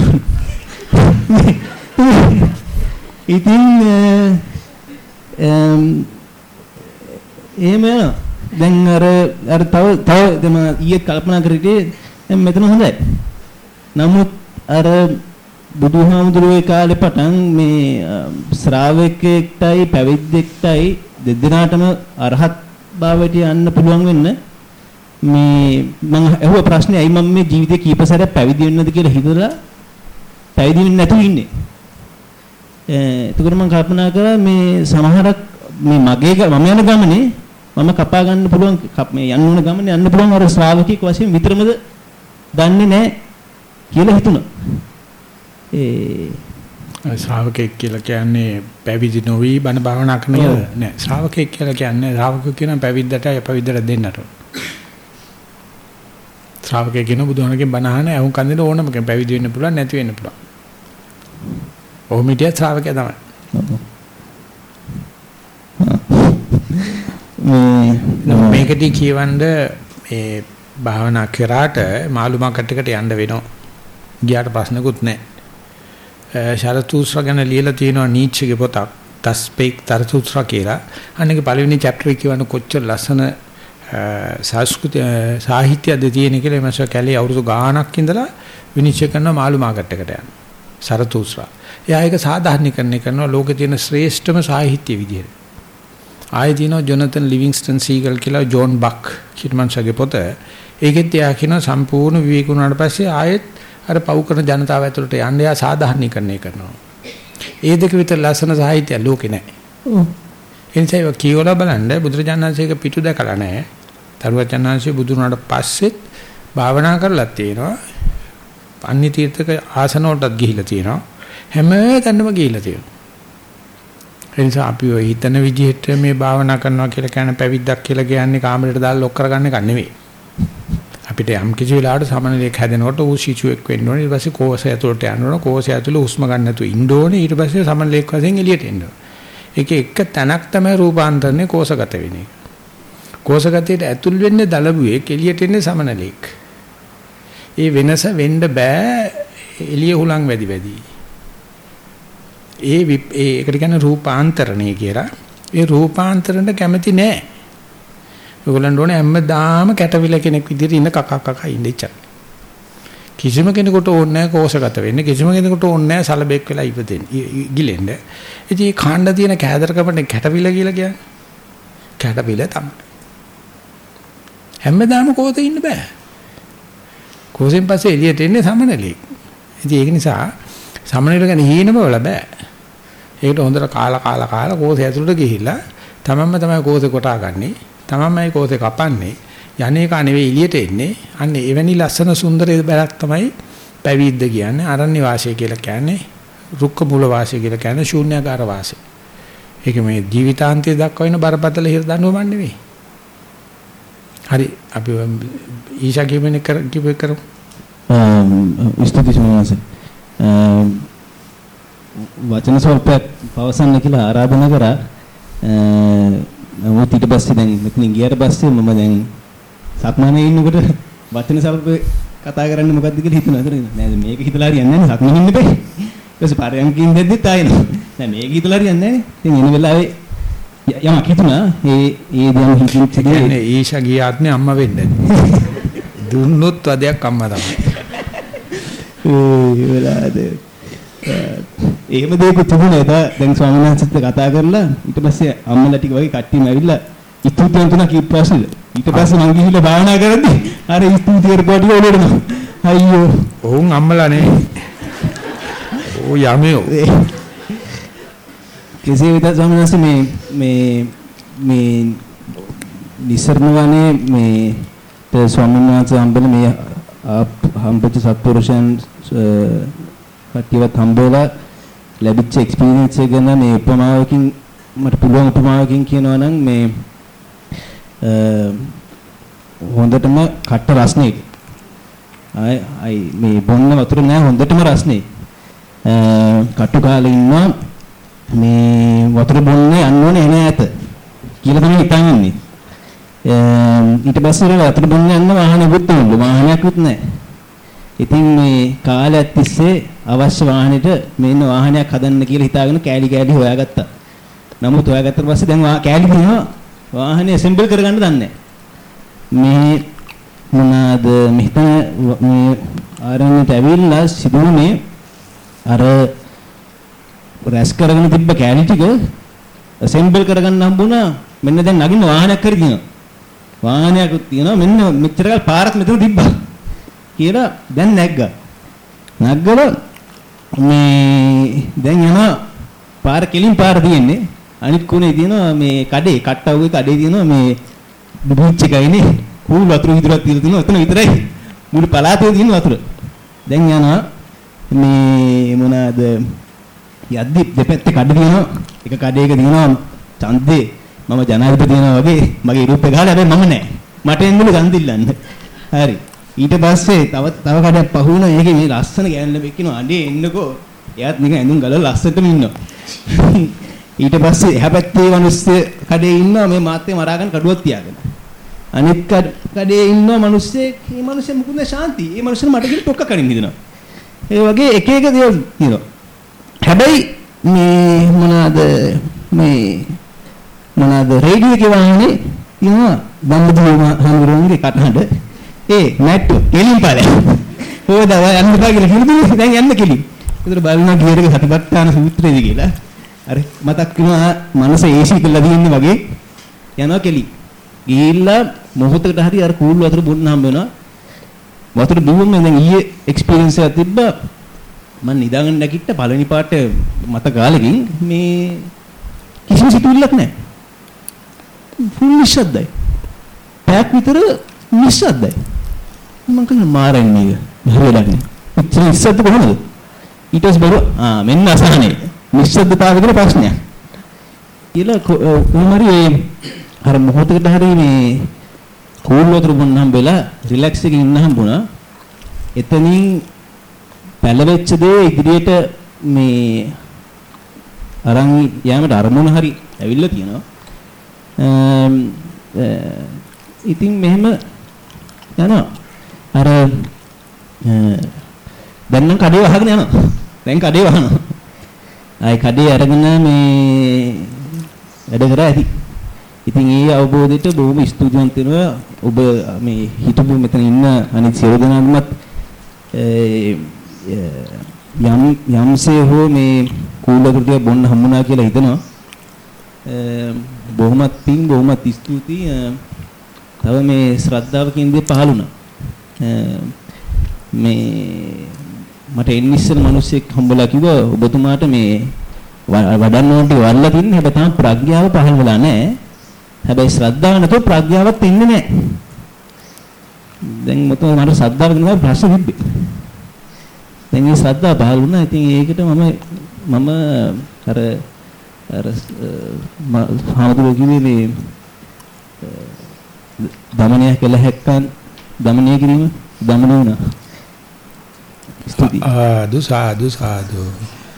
<laughs> ඉතින් එම් එහෙම දැන් අර අර තව තව දෙම ඊයේ කල්පනා කරේ දැන් මෙතන හොඳයි. නමුත් අර බුදුහාමුදුරුවෝ කාලේ පටන් මේ ශ්‍රාවකෙක්ටයි පැවිද්දෙක්ටයි දෙදෙනාටම අරහත් භාවයට යන්න පුළුවන් වෙන්න මේ මම අහුව ප්‍රශ්නේ ඇයි මම මේ ජීවිතේ කීප සැරයක් පැවිදි වෙන්නද කියලා හිතලා පැවිදි වෙන්නේ නැතුව ඉන්නේ. එතකොට මම කල්පනා කරා මේ සමහරක් මේ මගේ මම යන ගමනේ මම කපා ගන්න පුළුවන් මේ යන්න ඕන ගමනේ යන්න පුළුවන් අර ශ්‍රාවකෙක් වශයෙන් විතරමද දන්නේ නැහැ කියලා හිතුණා. ඒ ශ්‍රාවකෙක් කියලා කියන්නේ පැවිදි නොවි බණ භාවනා කරන නෑ ශ්‍රාවකෙක් කියලා කියන්නේ ශ්‍රාවකෙක් කියන පැවිද්දට අපවිද්දට දෙන්නට ශ්‍රාවකයෙක් කියන බුදුහාමගෙන් බණ අහන ඇහුම් කන්දේ ඕනම කෙනෙක් පැවිදි වෙන්න පුළුවන් නැති වෙන්න පුළුවන්. ඔහොම හිටියත් ශ්‍රාවකයා තමයි. මේ මේකදී කියවන්න මේ භාවනා කරාට මාළු මාකට් යන්න වෙනවා. ගියාට ප්‍රශ්නකුත් නැහැ. ශරතුස්ර ගැන ලියලා තියෙනවා නීච්චගේ පොතක්. තස්පේක් තරතුස්ර කියලා. අන්නේගේ පළවෙනි chapter එක කියවන කොච්චර ලස්සන සංස්කෘතිය සාහිත්‍යයද තියෙන කියලා එමස කැලේ අවුරුදු ගාණක් ඉඳලා විනිශ්චය කරන මාළු මාකට් එකට යන. සරතුස්රා. එයා ඒක සාධාරණීකරණය කරනවා ලෝකේ තියෙන ශ්‍රේෂ්ඨම සාහිත්‍ය විදියට. ආයෙ තියෙනවා ජොනතන් ලිවින්ස්ටන් සීගල් කියලා ජෝන් බක් කිට්මන්සගේ පොත. ඒකෙත් එයා කියන සම්පූර්ණ විවේක වුණාට පස්සේ ආයෙත් අර පව් කරන ජනතාව ඇතුළට යන්න එයා සාධාරණීකරණය කරනවා. ඒ දෙක විතර ලස්සන සාහිත්‍ය ලෝකේ නැහැ. එනිසා ඒක කියවලා බලන්න බුදුරජාණන්සේක පිටු දැකලා නැහැ. තරුවචනාංශයේ බුදුනාට පස්සෙත් භාවනා කරලා තියෙනවා. අන්‍ය තීර්ථක ආසන වලටත් ගිහිලා තියෙනවා. හැම තැනම ගිහිලා තියෙනවා. ඒ නිසා අපි ඔය හිතන විදිහට මේ භාවනා කරනවා කියලා කියන පැවිද්දක් කියලා කියන්නේ කාමරයට දාලා ලොක් කරගන්න එක නෙවෙයි. අපිට යම් කිසි වෙලාවකට සමනලයක් හැදෙනකොට ඌ සිචුවෙක් වෙන්න ඕනේ. ඊට පස්සේ කෝෂය ඇතුළට යන්න ඕනේ. කෝෂය ඇතුළේ හුස්ම ගන්න නැතුව ඉන්න ඕනේ. ඊට පස්සේ සමනලයක් වශයෙන් එළියට එන්න ඕනේ. ඒකේ එක තැනක් තමයි රූපාන්තරණය කෝෂගත වෙන එක. කෝෂගතයට ඇතුල් වෙන්නේ දලබුවේ එළියට එන්නේ සමනලෙක්. ඒ වෙනස වෙන්න බෑ එළිය හුලං වැඩි වැඩි. ඒ ඒකට කියන්නේ රූපාන්තරණය කියලා. ඒ රූපාන්තරණයට කැමති නෑ. ඔයගොල්ලන්ට ඕනේ හැමදාම කැටවිල කෙනෙක් විදිහට ඉන්න කක කක ඉන්න ඉච්චා. කිසිම කෙනෙකුට ඕනේ නැහැ කෝෂගත වෙන්න කිසිම කෙනෙකුට ඕනේ නැහැ සලබෙක් වෙලා ඉපදෙන්න ගිලෙන්න. ඉතින් මේ කාණ්ඩ තියෙන කෑදරකමනේ කැටවිල කියලා කියන්නේ. කැටවිල තමයි. හැමදාම කෝතේ ඉන්න බෑ. කෝසෙන් පස්සේ එළියට එන්නේ සමනලෙක්. ඉතින් ඒක නිසා සමනල ගැන හීන බවල බෑ. ඒකට හොඳට කාලා කාලා කාලා කෝසේ ඇතුළට ගිහිල්ලා තමන්ම තමයි කෝසේ කොටාගන්නේ. තමන්මයි කෝසේ කපන්නේ. යන්නේ කා නෙවෙයි එළියට එන්නේ. අන්න එවැනි ලස්සන සුන්දර බැලක් තමයි පැවිද්ද කියන්නේ. අරණ්‍ය වාසය කියලා කියන්නේ. රුක්ක මූල වාසය කියලා කියන්නේ ශූන්‍යාකාර වාසය. ඒක මේ ජීවිතාන්තය දක්වන බරපතල හිර දඬුවම නෙවෙයි. හරි අපි ඊෂා කියවෙන කර කිව්ව කරමු. ස්තුති සමනස. වචන සල්පයක් පවසන්න කියලා ආරාධනා කරා. නමුත් ඊට පස්සේ දැන් මෙතනින් ගියාට පස්සේ මම දැන් සක්මනේ ඉන්නකොට වචන සල්පේ කතා කරන්න මොකද්ද කියලා හිතුණා. ඒතර නෑ මේක හිතලා හරියන්නේ නැහැ සක්මනේ ඉන්න බෑ. ඊට පස්සේ පරයන්කින් දෙද්දිත් ආයෙනවා. නෑ මේක හිතලා හරියන්නේ නැහැ. ඉතින් එන වෙලාවේ යමක් හිතුණා? ඒ ඒ දැන් හිතින් කියන්නේ ඊෂා ගිය ආත්මේ අම්මා වෙන්නේ දුන්නොත් වදයක් අම්මා තමයි. ඒ වෙලාවේ එහෙම දෙයක් තිබුණා දැන් ස්වාමීන් වහන්සේත් කතා කරලා ඊට පස්සේ අම්මලා ටික වගේ කට්ටියම ඇවිල්ලා ස්තුතියන් තුනක් කී ප්‍රශ්නෙද ඊට පස්සේ මම ගිහිල්ලා භාවනා කරද්දී අර ස්තුතිය රෙකෝඩිය ඔලුවටම අයියෝ. ඔවුන් අම්මලා නෙවෙයි. ඕ යමයෝ. කෙසේ වෙතත් ස්වාමීන් වහන්සේ මේ මේ මේ නිසරණ වනේ මේ තේ ස්වාමීන් වහන්සේ හම්බෙන මේ හම්බෙච්ච සත්පුරුෂයන් කට්ටියවත් හම්බෙලා ලැබිච්ච එක්ස්පීරියන්ස් එක ගැන මේ උපමාවකින් මට පුළුවන් උපමාවකින් කියනවා නම් මේ හොඳටම කට්ට රස්නේ අය අය මේ බොන්න වතුර නෑ හොඳටම රස්නේ කටු කාලේ ඉන්නවා මේ වතුර බොන්නේ යන්න ඕනේ එන ඈත කියලා තමයි හිතන් ඉන්නේ. ඊට පස්සේ වතුර බොන්න යන්න වාහනයකුත් උල්ලු වාහනයක්වත් නැහැ. ඉතින් මේ කාලයක් තිස්සේ අවශ්‍ය වාහනෙට මෙන්න වාහනයක් හදන්න කියලා හිතාගෙන කෑලි කෑලි හොයාගත්තා. නමුත් හොයාගත්තට පස්සේ දැන් කෑලි දිනවා වාහනේ ඇසෙම්බල් කරගන්න දන්නේ මේ මොනවාද මෙතන මේ ආරණ්‍යට ඇවිල්ලා සිදුුනේ අර රැස් කරගෙන තිබ්බ කෑලි ටික ඇසෙම්බල් කරගන්න හම්බුණා. මෙන්න දැන් නගින්න වාහනයක් හරි දිනවා වාහනයක් තියෙනවා. මෙන්න මෙච්චර කල් පාරක් මෙතන තිබ්බා කියලා දැන් නැග්ගා. නැග්ගල මේ දැන් යනවා. පාර කෙලින් පාර තියෙන්නේ. අනිත් කොනේ තියෙනවා මේ කඩේ කට්ටව්වේ කඩේ තියෙනවා මේ බීච් එකයිනේ කූල් වතුර විතරක් තියලා තියෙනවා එතන විතරයි. මුළු පළාතේ තියෙන වතුර. දැන් යනවා. මේ මොනවාද? යද්දි දෙපැත්තේ කඩ තියෙනවා එක කඩේක තියෙනවා ඡන්දේ මම ජනාධිපති වෙනවා වගේ මගේ රූපේ ගහලා හැබැයි මම නෑ මට එන්නුනේ ඡන්දිල්ලන්න හරි. ඊට පස්සේ තව තව කඩයක් පහු වුණා. ඒකේ මේ ලස්සන ගෑනු ළමෙක් ඉන්නවා. අනේ එන්නකෝ. එයාත් නිකන් ඇඳුම් ගලවලා ලස්සනටම ඉන්නවා. <laughs> ඊට පස්සේ එහා පැත්තේ මිනිස්සු කඩේ ඉන්නවා. මේ මාත්‍ය මරාගෙන කඩුවක් තියාගෙන. අනිත් කඩේ ඉන්නවා මිනිස්සෙක් මේ මිනිස්සු මුකුත් ශාන්ති මේ මිනිස්සු මට කියලා ටොක්ක කනින් හිටිනවා ඒ වගේ එක එක දේවල් තියෙනවා. හැබැයි මේ මොනවාද මේ මොනවාද රේඩියෝ එකේ වාහනේ තියෙනවා බම්බුදුම හඳුරුවන්ගේ කටහඬ. ඒ නැට්ටු කෙලින් ඵලය හොදව යන්න බා කියලා කිව්වද දැන් යන්න කෙලින්. ඒතර බලනවා ගියරක සතිපට්ඨාන සූත්‍රයේදී කියලා. අර මතක් වෙනවා මනස ඒසී කරලා දින්නේ වගේ. යනවා කෙලින්. ගිහිල්ලා මොහොතකට හරි අර කූල් වතුර බොන්න හම්බ වෙනවා. වතුර බිව්වම දැන් ඊයේ එක්ස්පීරියන්ස් එකක් තිබ්බා. මම නිදාගෙන නැගිට්ට පළවෙනි පාට මත කාලෙකින් මේ කිසිම සිතුවිල්ලක් නැහැ. ෆුල් නිශ්ශබ්දයි. පැයක් විතර නිශ්ශබ්දයි. මම කන මාරන්නේ හරියටනේ ඉතින් ඉස්සද්ද කොහමද? ඊට පස්සේ බරු ආ මෙන්න අසහනේ නිශ්ශබ්දතාවය කියලා ප්‍රශ්නයක්. කියලා කොහොම හරි අර මොහොතකට හරි මේ කූල් වතුර බොන්නම් වෙලා රිලැක්ස් එකකින් ඉන්න හම්බුණා. එතනින් පැලවෙච්ච දේ ඉදිරියට මේ අරන් යෑමට අරමුණ හරි ඇවිල්ලා තියෙනවා. ඉතින් මෙහෙම යනවා. අර දැන් නම් කඩේ වහගෙන යනවා. දැන් කඩේ වහනවා. ආයි කඩේ අරගෙන මේ වැඩ කරා ඇති. ඉතින් ඒ අවබෝධයට බොහොම ස්තුතිවන්ත වෙනවා. ඔබ මේ හිටපු මෙතන ඉන්න අනිත් සියලු දෙනාටමත් යම් යම්සේ හෝ මේ කූලකෘතිය බොන්න හම්බුණා කියලා හිතනවා. බොහොමත් පිං බොහොමත් ස්තුතියි. තව මේ ශ්‍රද්ධාවකින් දේ පහළුණා මේ මට එන්න ඉස්සෙල් මිනිස්සෙක් හම්බලා කිව්වා ඔබතුමාට මේ වඩන්න ඕනේ වල්ලා තින්නේ. හැබැයි තාම ප්‍රඥාව පහළ වෙලා නැහැ. හැබැයි ශ්‍රද්ධාව නැතුව ප්‍රඥාවක් එන්නේ නැහැ. දැන් මොකද මට ශ්‍රද්ධාව ගැන ප්‍රශ්න තිබ්බේ. දැන් මේ ශ්‍රද්ධාව පහළ වුණා. ඉතින් ඒකට මම මම අර අර හාමුදුරුවෝ කිව්වේ මේ දමනය කළ හැක්කන් දමනය කිරීම දමන වුණා. ස්තුතියි. ආ දුසාදු සාදු